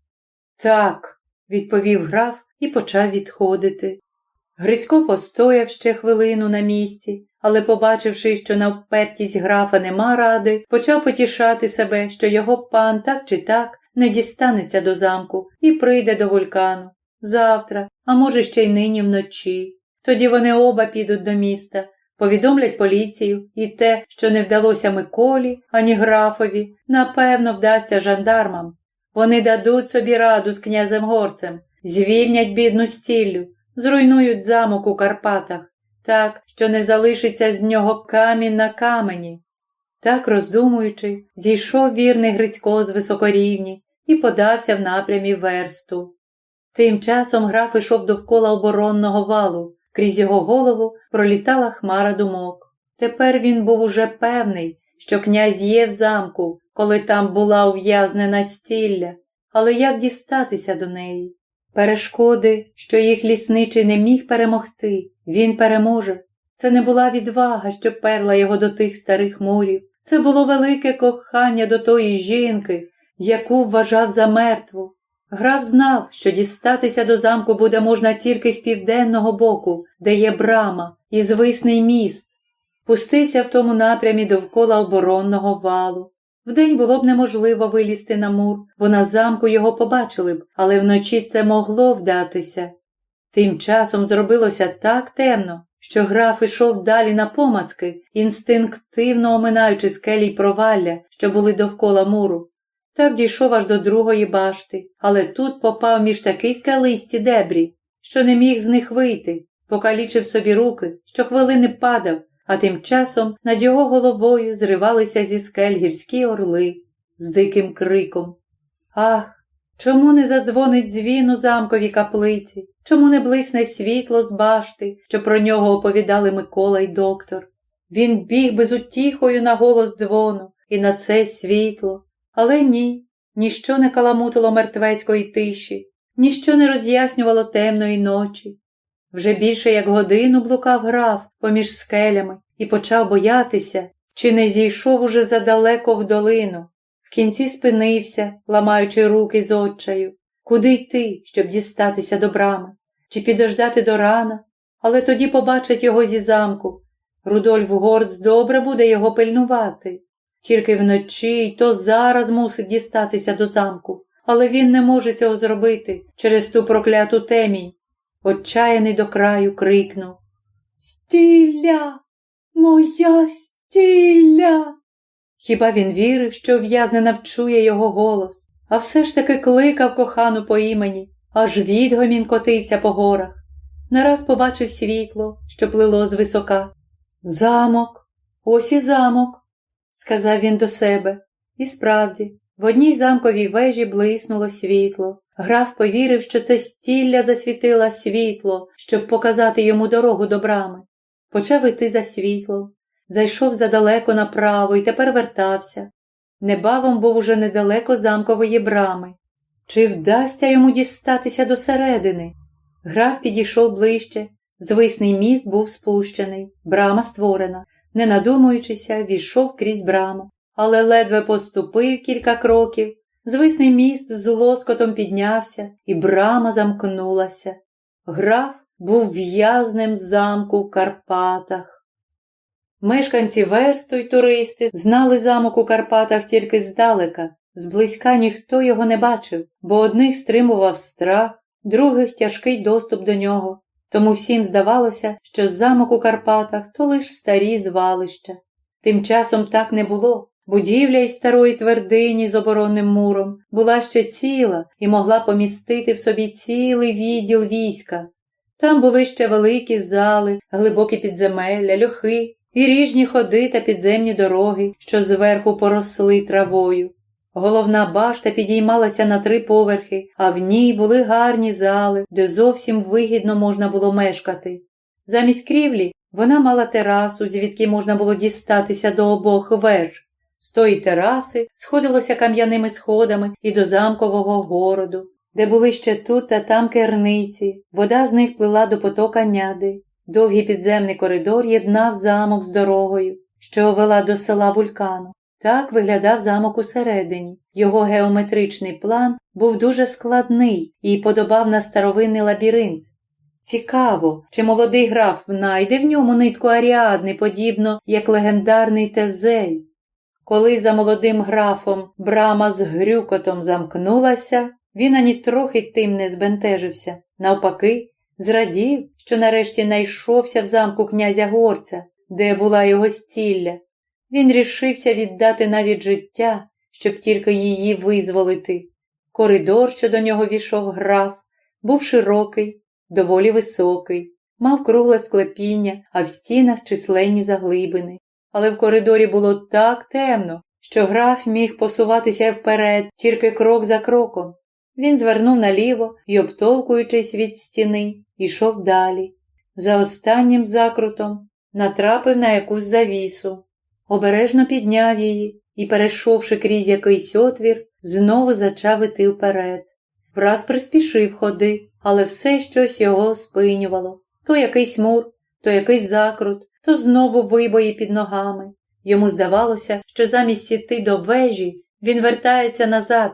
Так, відповів граф і почав відходити. Грицько постояв ще хвилину на місці, але, побачивши, що на впертість графа нема ради, почав потішати себе, що його пан так чи так не дістанеться до замку і прийде до вулкану. Завтра, а може, ще й нині вночі. Тоді вони оба підуть до міста, повідомлять поліцію, і те, що не вдалося Миколі, ані графові, напевно, вдасться жандармам. Вони дадуть собі раду з князем горцем, звільнять бідну стіллю, зруйнують замок у Карпатах, так, що не залишиться з нього камінь на камені. Так, роздумуючи, зійшов вірний Грицько з високорівні і подався в напрямі версту. Тим часом граф ішов довкола оборонного валу, крізь його голову пролітала хмара думок. Тепер він був уже певний, що князь є в замку, коли там була ув'язнена стілля, але як дістатися до неї? Перешкоди, що їх лісничий не міг перемогти, він переможе. Це не була відвага, що перла його до тих старих морів. Це було велике кохання до тої жінки, яку вважав за мертву. Граф знав, що дістатися до замку буде можна тільки з південного боку, де є брама, і звисний міст. Пустився в тому напрямі довкола оборонного валу. Вдень було б неможливо вилізти на мур, бо на замку його побачили б, але вночі це могло вдатися. Тим часом зробилося так темно, що граф ішов далі на помацки, інстинктивно оминаючи скелі й провалля, що були довкола муру. Так дійшов аж до другої башти, але тут попав між такі скалисті дебрі, що не міг з них вийти, покалічив собі руки, що хвилини падав, а тим часом над його головою зривалися зі скель гірські орли з диким криком. Ах, чому не задзвонить дзвін у замковій каплиці? Чому не блисне світло з башти, що про нього оповідали Микола й доктор? Він біг безутіхою на голос дзвону і на це світло. Але ні, ніщо не каламутило мертвецької тиші, ніщо не роз'яснювало темної ночі. Вже більше як годину блукав граф поміж скелями і почав боятися, чи не зійшов уже задалеко в долину. В кінці спинився, ламаючи руки з отчаю. Куди йти, щоб дістатися до брами, чи підождати до рана, але тоді побачить його зі замку. Рудольф Горц добре буде його пильнувати. Тільки вночі й то зараз мусить дістатися до замку, але він не може цього зробити через ту прокляту темінь. Отчаяний до краю крикнув Стілля, моя стілля. Хіба він вірив, що в'язнена вчує його голос, а все ж таки кликав кохану по імені, аж відгомін котився по горах. Нараз побачив світло, що плило звисока. Замок, ось і замок сказав він до себе. І справді, в одній замковій вежі блиснуло світло. Граф повірив, що це стілля засвітила світло, щоб показати йому дорогу до брами. Почав іти за світлом, зайшов задалеко направо і тепер вертався. Небавом був уже недалеко замкової брами. Чи вдасться йому дістатися до середини? Граф підійшов ближче, звисний міст був спущений, брама створена не надумуючися, війшов крізь браму, але ледве поступив кілька кроків, звисний міст з лоскотом піднявся, і брама замкнулася. Граф був в'язнем замку в Карпатах. Мешканці версту й туристи знали замок у Карпатах тільки здалека, зблизька ніхто його не бачив, бо одних стримував страх, других тяжкий доступ до нього, тому всім здавалося, що замок у Карпатах то лиш старі звалища. Тим часом так не було. Будівля із старої твердині з оборонним муром була ще ціла і могла помістити в собі цілий відділ війська. Там були ще великі зали, глибокі підземелля, льохи і ріжні ходи та підземні дороги, що зверху поросли травою. Головна башта підіймалася на три поверхи, а в ній були гарні зали, де зовсім вигідно можна було мешкати. Замість крівлі вона мала терасу, звідки можна було дістатися до обох веж. З тої тераси сходилося кам'яними сходами і до замкового городу, де були ще тут та там керниці, вода з них плила до потока няди. Довгий підземний коридор єднав замок з дорогою, що вела до села вулкану. Так виглядав замок усередині. Його геометричний план був дуже складний і подобав на старовинний лабіринт. Цікаво, чи молодий граф знайде в ньому нитку аріадни, подібно як легендарний Тезель. Коли за молодим графом брама з грюкотом замкнулася, він ані трохи тим не збентежився. Навпаки, зрадів, що нарешті найшовся в замку князя горця, де була його стілля, він рішився віддати навіть життя, щоб тільки її визволити. Коридор, що до нього війшов граф, був широкий, доволі високий, мав кругле склепіння, а в стінах численні заглибини. Але в коридорі було так темно, що граф міг посуватися вперед тільки крок за кроком. Він звернув наліво і, обтовкуючись від стіни, йшов далі. За останнім закрутом натрапив на якусь завісу обережно підняв її і, перейшовши крізь якийсь отвір, знову зачав іти вперед. Враз приспішив ходи, але все щось його спинювало то якийсь мур, то якийсь закрут, то знову вибої під ногами. Йому здавалося, що замість іти до вежі він вертається назад.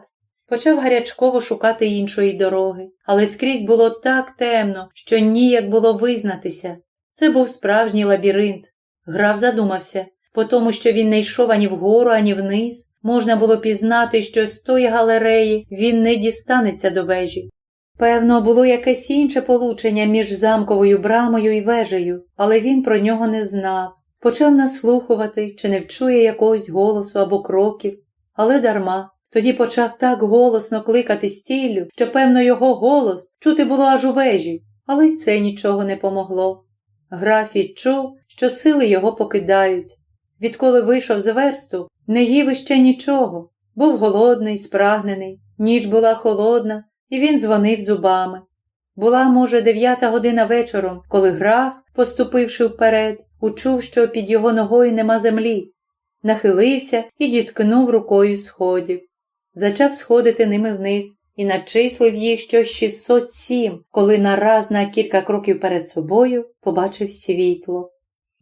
Почав гарячково шукати іншої дороги, але скрізь було так темно, що ніяк було визнатися. Це був справжній лабіринт. Граф задумався, по тому, що він не йшов ані вгору, ані вниз, можна було пізнати, що з тої галереї він не дістанеться до вежі. Певно, було якесь інше получення між замковою брамою і вежею, але він про нього не знав. Почав наслухувати, чи не вчує якогось голосу або кроків, але дарма. Тоді почав так голосно кликати стіллю, що, певно, його голос чути було аж у вежі, але й це нічого не помогло. Граф відчув, що сили його покидають. Відколи вийшов з версту, не їв іще нічого, був голодний, спрагнений, ніч була холодна, і він дзвонив зубами. Була, може, дев'ята година вечором, коли граф, поступивши вперед, учув, що під його ногою нема землі, нахилився і діткнув рукою сходів. Зачав сходити ними вниз і начислив їх що 607, коли нараз на кілька кроків перед собою побачив світло.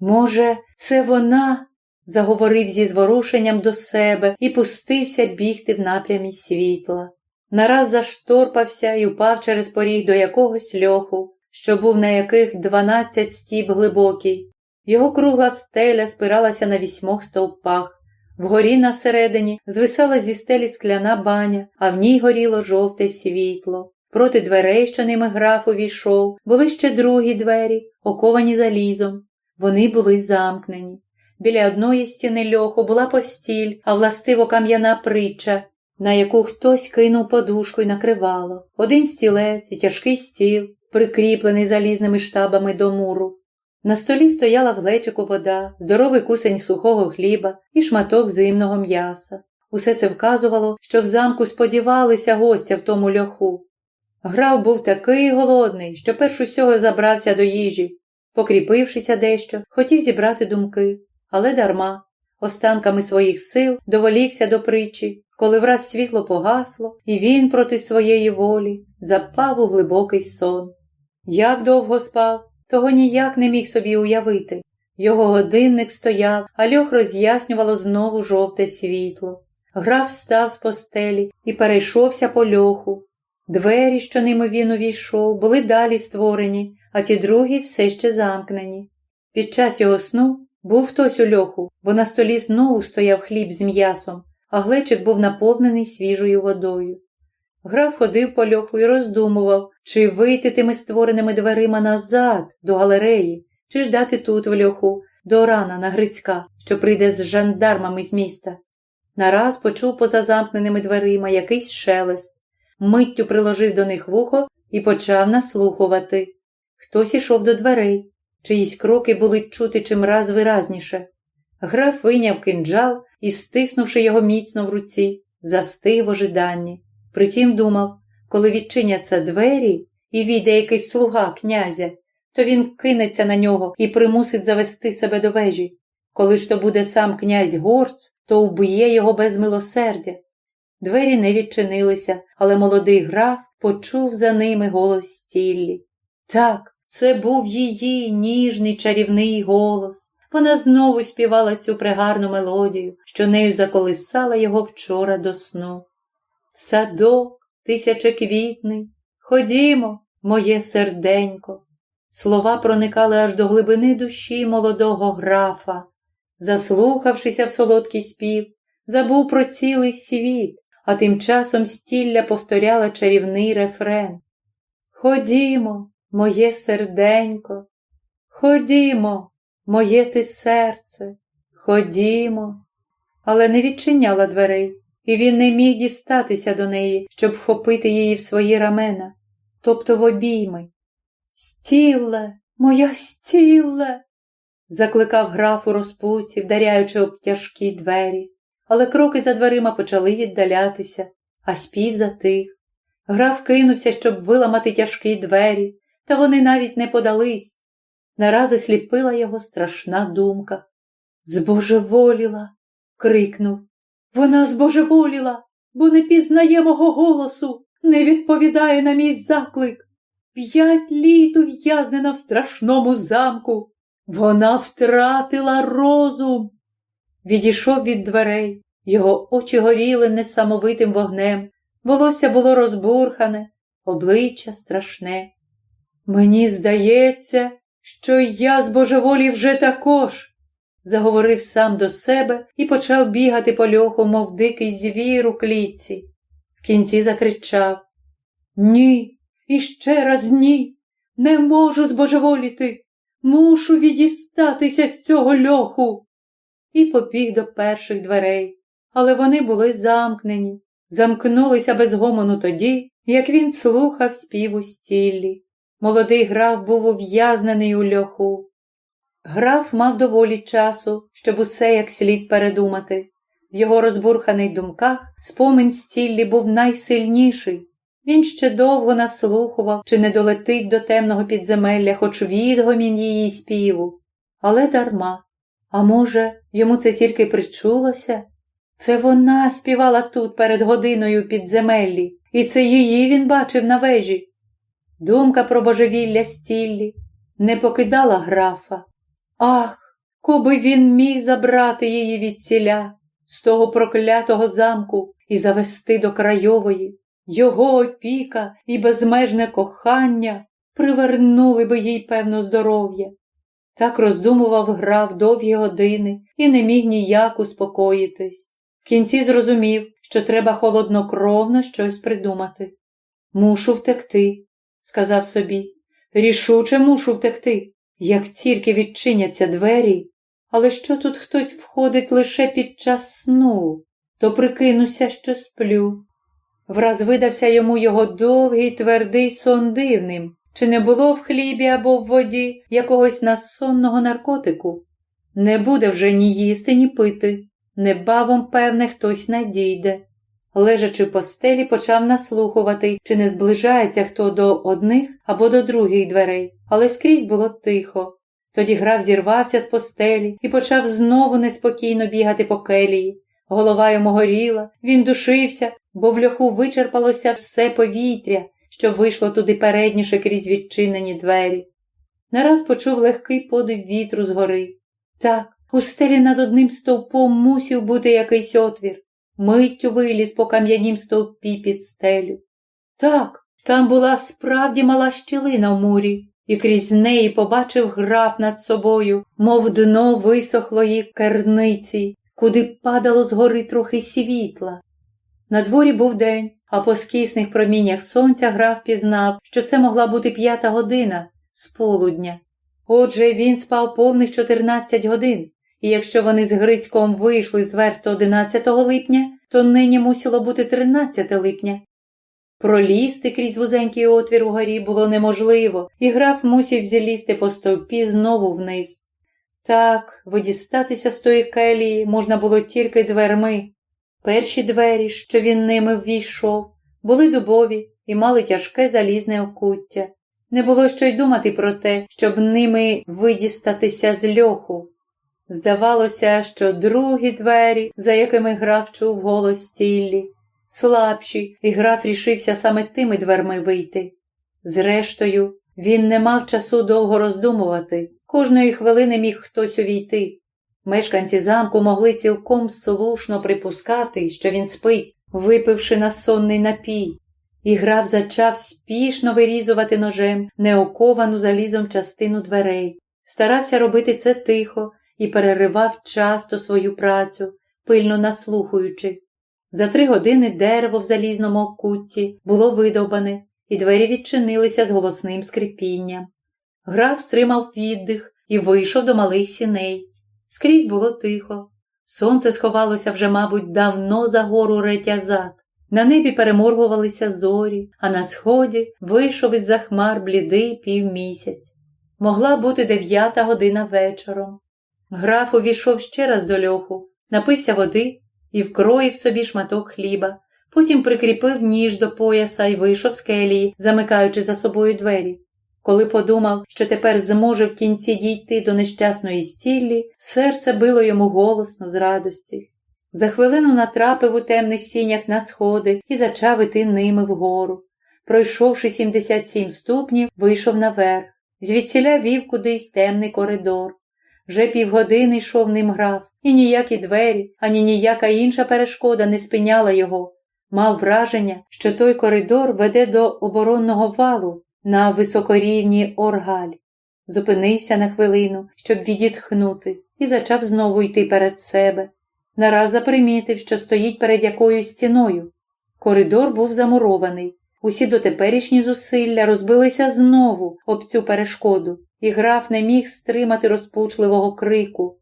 Може, це вона? заговорив зі зворушенням до себе і пустився бігти в напрямі світла. Нараз зашторпався і впав через поріг до якогось льоху, що був на яких дванадцять стіп глибокий. Його кругла стеля спиралася на вісьмох стовпах. Вгорі на середині звисала зі стелі скляна баня, а в ній горіло жовте світло. Проти дверей, що ними граф увійшов, були ще другі двері, оковані залізом. Вони були замкнені. Біля одної стіни льоху була постіль, а властиво кам'яна притча, на яку хтось кинув подушку і накривало, один стілець і тяжкий стіл, прикріплений залізними штабами до муру. На столі стояла в глечику вода, здоровий кусень сухого хліба і шматок зимного м'яса. Усе це вказувало, що в замку сподівалися гостя в тому льоху. Граф був такий голодний, що перш усього забрався до їжі. Покріпившися дещо, хотів зібрати думки, але дарма. Останками своїх сил доволікся до притчі, коли враз світло погасло, і він проти своєї волі запав у глибокий сон. Як довго спав, того ніяк не міг собі уявити. Його годинник стояв, а льох роз'яснювало знову жовте світло. Граф встав з постелі і перейшовся по льоху. Двері, що ними він увійшов, були далі створені, а ті другі все ще замкнені. Під час його сну був хтось у льоху, бо на столі знову стояв хліб з м'ясом, а глечик був наповнений свіжою водою. Граф ходив по льоху і роздумував, чи вийти тими створеними дверима назад, до галереї, чи ждати тут в льоху, до рана на Грицька, що прийде з жандармами з міста. Нараз почув поза замкненими дверима якийсь шелест, миттю приложив до них вухо і почав наслухувати. Хтось ішов до дверей, чиїсь кроки були чути чимраз виразніше. Граф вийняв кинджал і, стиснувши його міцно в руці, застиг в ожиданні. Притім думав, коли відчиняться двері і війде якийсь слуга князя, то він кинеться на нього і примусить завести себе до вежі. Коли ж то буде сам князь горц, то вб'є його без милосердя. Двері не відчинилися, але молодий граф почув за ними голос стіллі. Так, це був її ніжний чарівний голос. Вона знову співала цю пригарну мелодію, що нею заколисала його вчора до сну. В садок тисячеквітний, ходімо, моє серденько. Слова проникали аж до глибини душі молодого графа. Заслухавшися в солодкий спів, забув про цілий світ, а тим часом стілля повторяла чарівний рефрен. Ходімо, моє серденько, ходімо, моє ти серце, ходімо, але не відчиняла дверей, і він не міг дістатися до неї, щоб вхопити її в свої рамена, тобто в обійми. Стілле, моя стілле, закликав граф у розпуці, вдаряючи об тяжкі двері, але кроки за дверима почали віддалятися, а спів затих. Граф кинувся, щоб виламати тяжкі двері, та вони навіть не подались. Нараз осліпила його страшна думка. Збожеволіла, крикнув. Вона збожеволіла, бо не пізнає мого голосу, не відповідає на мій заклик. П'ять літ ув'язнена в страшному замку. Вона втратила розум. Відійшов від дверей, його очі горіли несамовитим вогнем. волосся було розбурхане, обличчя страшне. Мені здається, що я збожеволів вже також, заговорив сам до себе і почав бігати по льоху, мов дикий звір у клітці. В кінці закричав Ні, і ще раз ні. Не можу збожеволіти. Мушу відістатися з цього льоху. І побіг до перших дверей, але вони були замкнені, замкнулися без гомону тоді, як він слухав співу стіллі. Молодий граф був ув'язнений у льоху. Граф мав доволі часу, щоб усе як слід передумати. В його розбурханих думках спомин стіллі був найсильніший. Він ще довго наслухував, чи не долетить до темного підземелля, хоч відгомін її співу. Але дарма. А може, йому це тільки причулося? Це вона співала тут перед годиною підземеллі, і це її він бачив на вежі. Думка про божевілля стіллі не покидала графа. Ах, коби він міг забрати її від ціля, з того проклятого замку і завести до крайової. Його опіка і безмежне кохання привернули би їй певно здоров'я. Так роздумував граф довгі години і не міг ніяк успокоїтись. В кінці зрозумів, що треба холоднокровно щось придумати. Мушу втекти, сказав собі. Рішуче мушу втекти. Як тільки відчиняться двері, але що тут хтось входить лише під час сну, то прикинуся, що сплю. Враз видався йому його довгий твердий сон дивним, чи не було в хлібі або в воді якогось насонного наркотику. Не буде вже ні їсти, ні пити, небавом, певне, хтось надійде. Лежачи в постелі, почав наслухувати, чи не зближається хто до одних або до других дверей, але скрізь було тихо. Тоді граф зірвався з постелі і почав знову неспокійно бігати по келії. Голова йому горіла, він душився, бо в льоху вичерпалося все повітря, що вийшло туди передніше крізь відчинені двері. Нараз почув легкий подив вітру згори. Так, у стелі над одним стовпом мусів бути якийсь отвір миттю виліз по кам'янім стовпі під стелю. Так, там була справді мала щілина в мурі, і крізь неї побачив граф над собою, мов дно висохлої керниці, куди падало згори трохи світла. На дворі був день, а по скісних проміннях сонця граф пізнав, що це могла бути п'ята година з полудня. Отже, він спав повних чотирнадцять годин, і якщо вони з Грицьком вийшли з версту 11 липня, то нині мусило бути 13 липня. Пролізти крізь вузенький отвір у горі було неможливо, і граф мусів зілізти по стовпі знову вниз. Так, видістатися з тої келії можна було тільки дверми. Перші двері, що він ними ввійшов, були дубові і мали тяжке залізне окуття. Не було що й думати про те, щоб ними видістатися з льоху. Здавалося, що другі двері, за якими граф чув голос стіллі, слабші, і граф рішився саме тими дверми вийти. Зрештою, він не мав часу довго роздумувати, кожної хвилини міг хтось увійти. Мешканці замку могли цілком слушно припускати, що він спить, випивши на сонний напій, і граф зачав спішно вирізувати ножем неоковану залізом частину дверей. Старався робити це тихо, і переривав часто свою працю, пильно наслухаючи. За три години дерево в залізному окутті було видовбане, і двері відчинилися з голосним скрипінням. Граф стримав віддих і вийшов до малих сіней. Скрізь було тихо. Сонце сховалося вже, мабуть, давно за гору ретязат. На небі переморгувалися зорі, а на сході вийшов із за хмар блідий півмісяць. Могла бути дев'ята година вечором. Граф увійшов ще раз до льоху, напився води і вкроїв собі шматок хліба, потім прикріпив ніж до пояса і вийшов з келії, замикаючи за собою двері. Коли подумав, що тепер зможе в кінці дійти до нещасної стіллі, серце било йому голосно з радості. За хвилину натрапив у темних сінях на сходи і зачав іти ними вгору. Пройшовши 77 ступнів, вийшов наверх, звідсіля вів кудись темний коридор. Вже півгодини йшов ним граф, і ніякі двері, ані ніяка інша перешкода не спиняла його. мав враження, що той коридор веде до оборонного валу на високорівні Оргаль. Зупинився на хвилину, щоб відітхнути, і зачав знову йти перед себе. Нараз запримітив, що стоїть перед якоюсь стіною. Коридор був замурований. Усі дотеперішні зусилля розбилися знову об цю перешкоду, і граф не міг стримати розпучливого крику.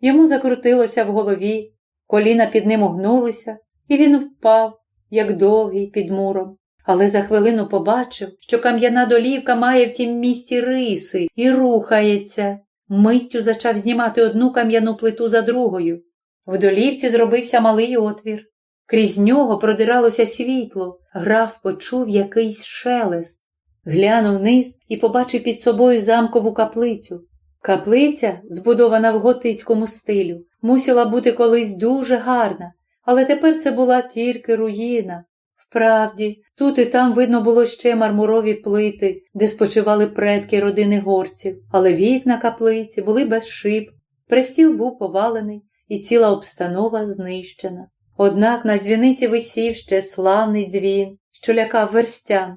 Йому закрутилося в голові, коліна під ним огнулися, і він впав, як довгий під муром. Але за хвилину побачив, що кам'яна долівка має в тім місті риси і рухається. Миттю зачав знімати одну кам'яну плиту за другою. В долівці зробився малий отвір. Крізь нього продиралося світло, граф почув якийсь шелест. Глянув вниз і побачив під собою замкову каплицю. Каплиця, збудована в готицькому стилю, мусила бути колись дуже гарна, але тепер це була тільки руїна. Вправді, тут і там видно було ще мармурові плити, де спочивали предки родини горців, але вікна каплиці були без шиб, престіл був повалений і ціла обстанова знищена. Однак на дзвіниці висів ще славний дзвін, що лякав верстян.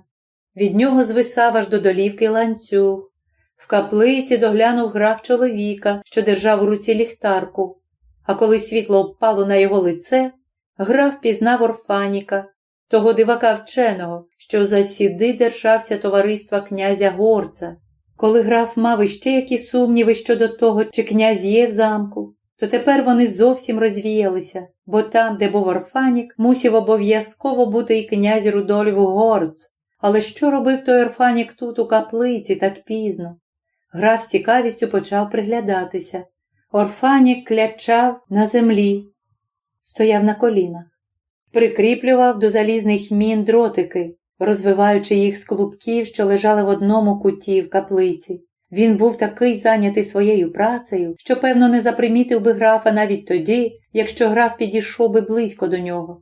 Від нього звисав аж до долівки ланцюг. В каплиці доглянув граф чоловіка, що держав у руці ліхтарку, а коли світло впало на його лице, граф пізнав орфаніка, того дивака вченого, що завсіди держався товариства князя горца. Коли граф мав іще які сумніви щодо того, чи князь є в замку, то тепер вони зовсім розвіялися, бо там, де був орфанік, мусів обов'язково бути і князь Рудольф Горц. Але що робив той орфанік тут, у каплиці, так пізно? Граф з цікавістю почав приглядатися. Орфанік клячав на землі, стояв на колінах, прикріплював до залізних мін дротики, розвиваючи їх з клубків, що лежали в одному куті в каплиці. Він був такий зайнятий своєю працею, що, певно, не запримітив би графа навіть тоді, якщо граф підійшов би близько до нього.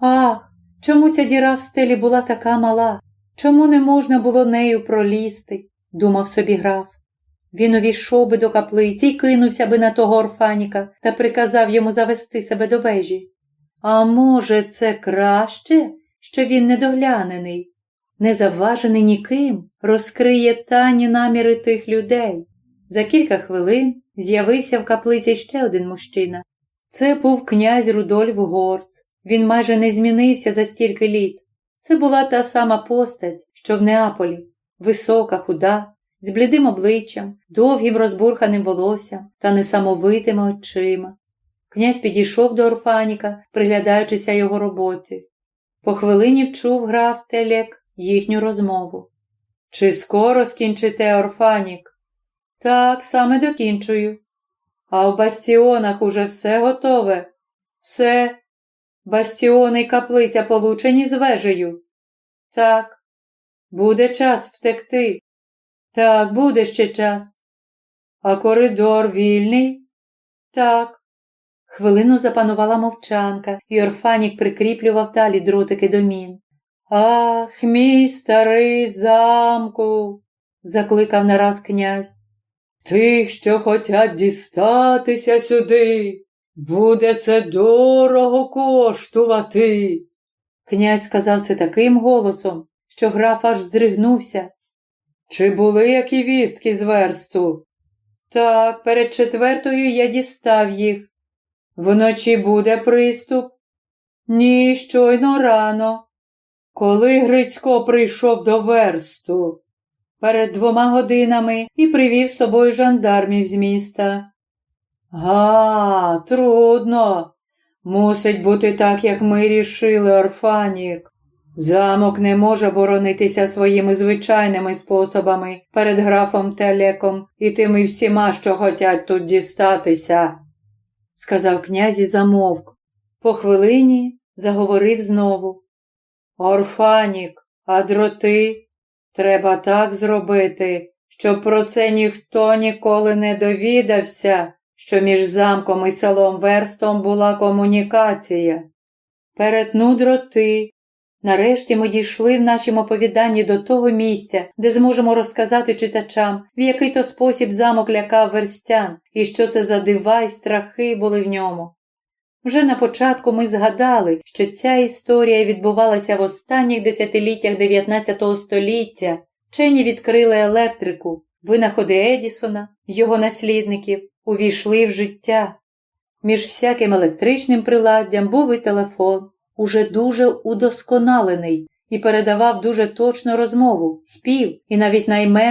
Ах, чому ця діра в стелі була така мала? Чому не можна було нею пролізти? думав собі граф. Він увійшов би до каплиці і кинувся би на того орфаніка та приказав йому завести себе до вежі. А може, це краще, що він недоглянений, незаважений ніким, розкриє тані наміри тих людей. За кілька хвилин з'явився в каплиці ще один мужчина. Це був князь Рудольф Горц. Він майже не змінився за стільки літ. Це була та сама постать, що в Неаполі, висока, худа, з блідим обличчям, довгим розбурханим волоссям та несамовитими очима. Князь підійшов до Орфаніка, приглядаючися його роботі. По хвилині вчув граф Телек їхню розмову. Чи скоро скінчите Орфанік? Так, саме докінчую. А в бастіонах уже все готове. Все. Бастіони й каплиця получені з вежею. Так. Буде час втекти. Так, буде ще час. А коридор вільний? Так. Хвилину запанувала мовчанка, і Орфанік прикріплював далі дротики до мін. Ах, мій старий замку, закликав нараз князь. Тих, що хотять дістатися сюди, буде це дорого коштувати. Князь сказав це таким голосом, що граф аж здригнувся. Чи були які вістки з версту? Так, перед четвертою я дістав їх. Вночі буде приступ? Ні, щойно рано. Коли Грицько прийшов до версту перед двома годинами і привів з собою жандармів з міста. Га, трудно. Мусить бути так, як ми рішили, Орфанік. Замок не може боронитися своїми звичайними способами перед графом Телеком і тими всіма, що хотять тут дістатися, сказав князь і замовк. По хвилині заговорив знову. Орфанік, а дроти треба так зробити, щоб про це ніхто ніколи не довідався, що між замком і селом Верстом була комунікація. Перетну дроти. Нарешті ми дійшли в нашому оповіданні до того місця, де зможемо розказати читачам, в який то спосіб замок лякав верстян і що це за дива й страхи були в ньому. Вже на початку ми згадали, що ця історія відбувалася в останніх десятиліттях 19 століття. Вчені відкрили електрику, винаходи Едісона, його наслідників, увійшли в життя. Між всяким електричним приладдям був і телефон, уже дуже удосконалений, і передавав дуже точно розмову, спів і навіть найменш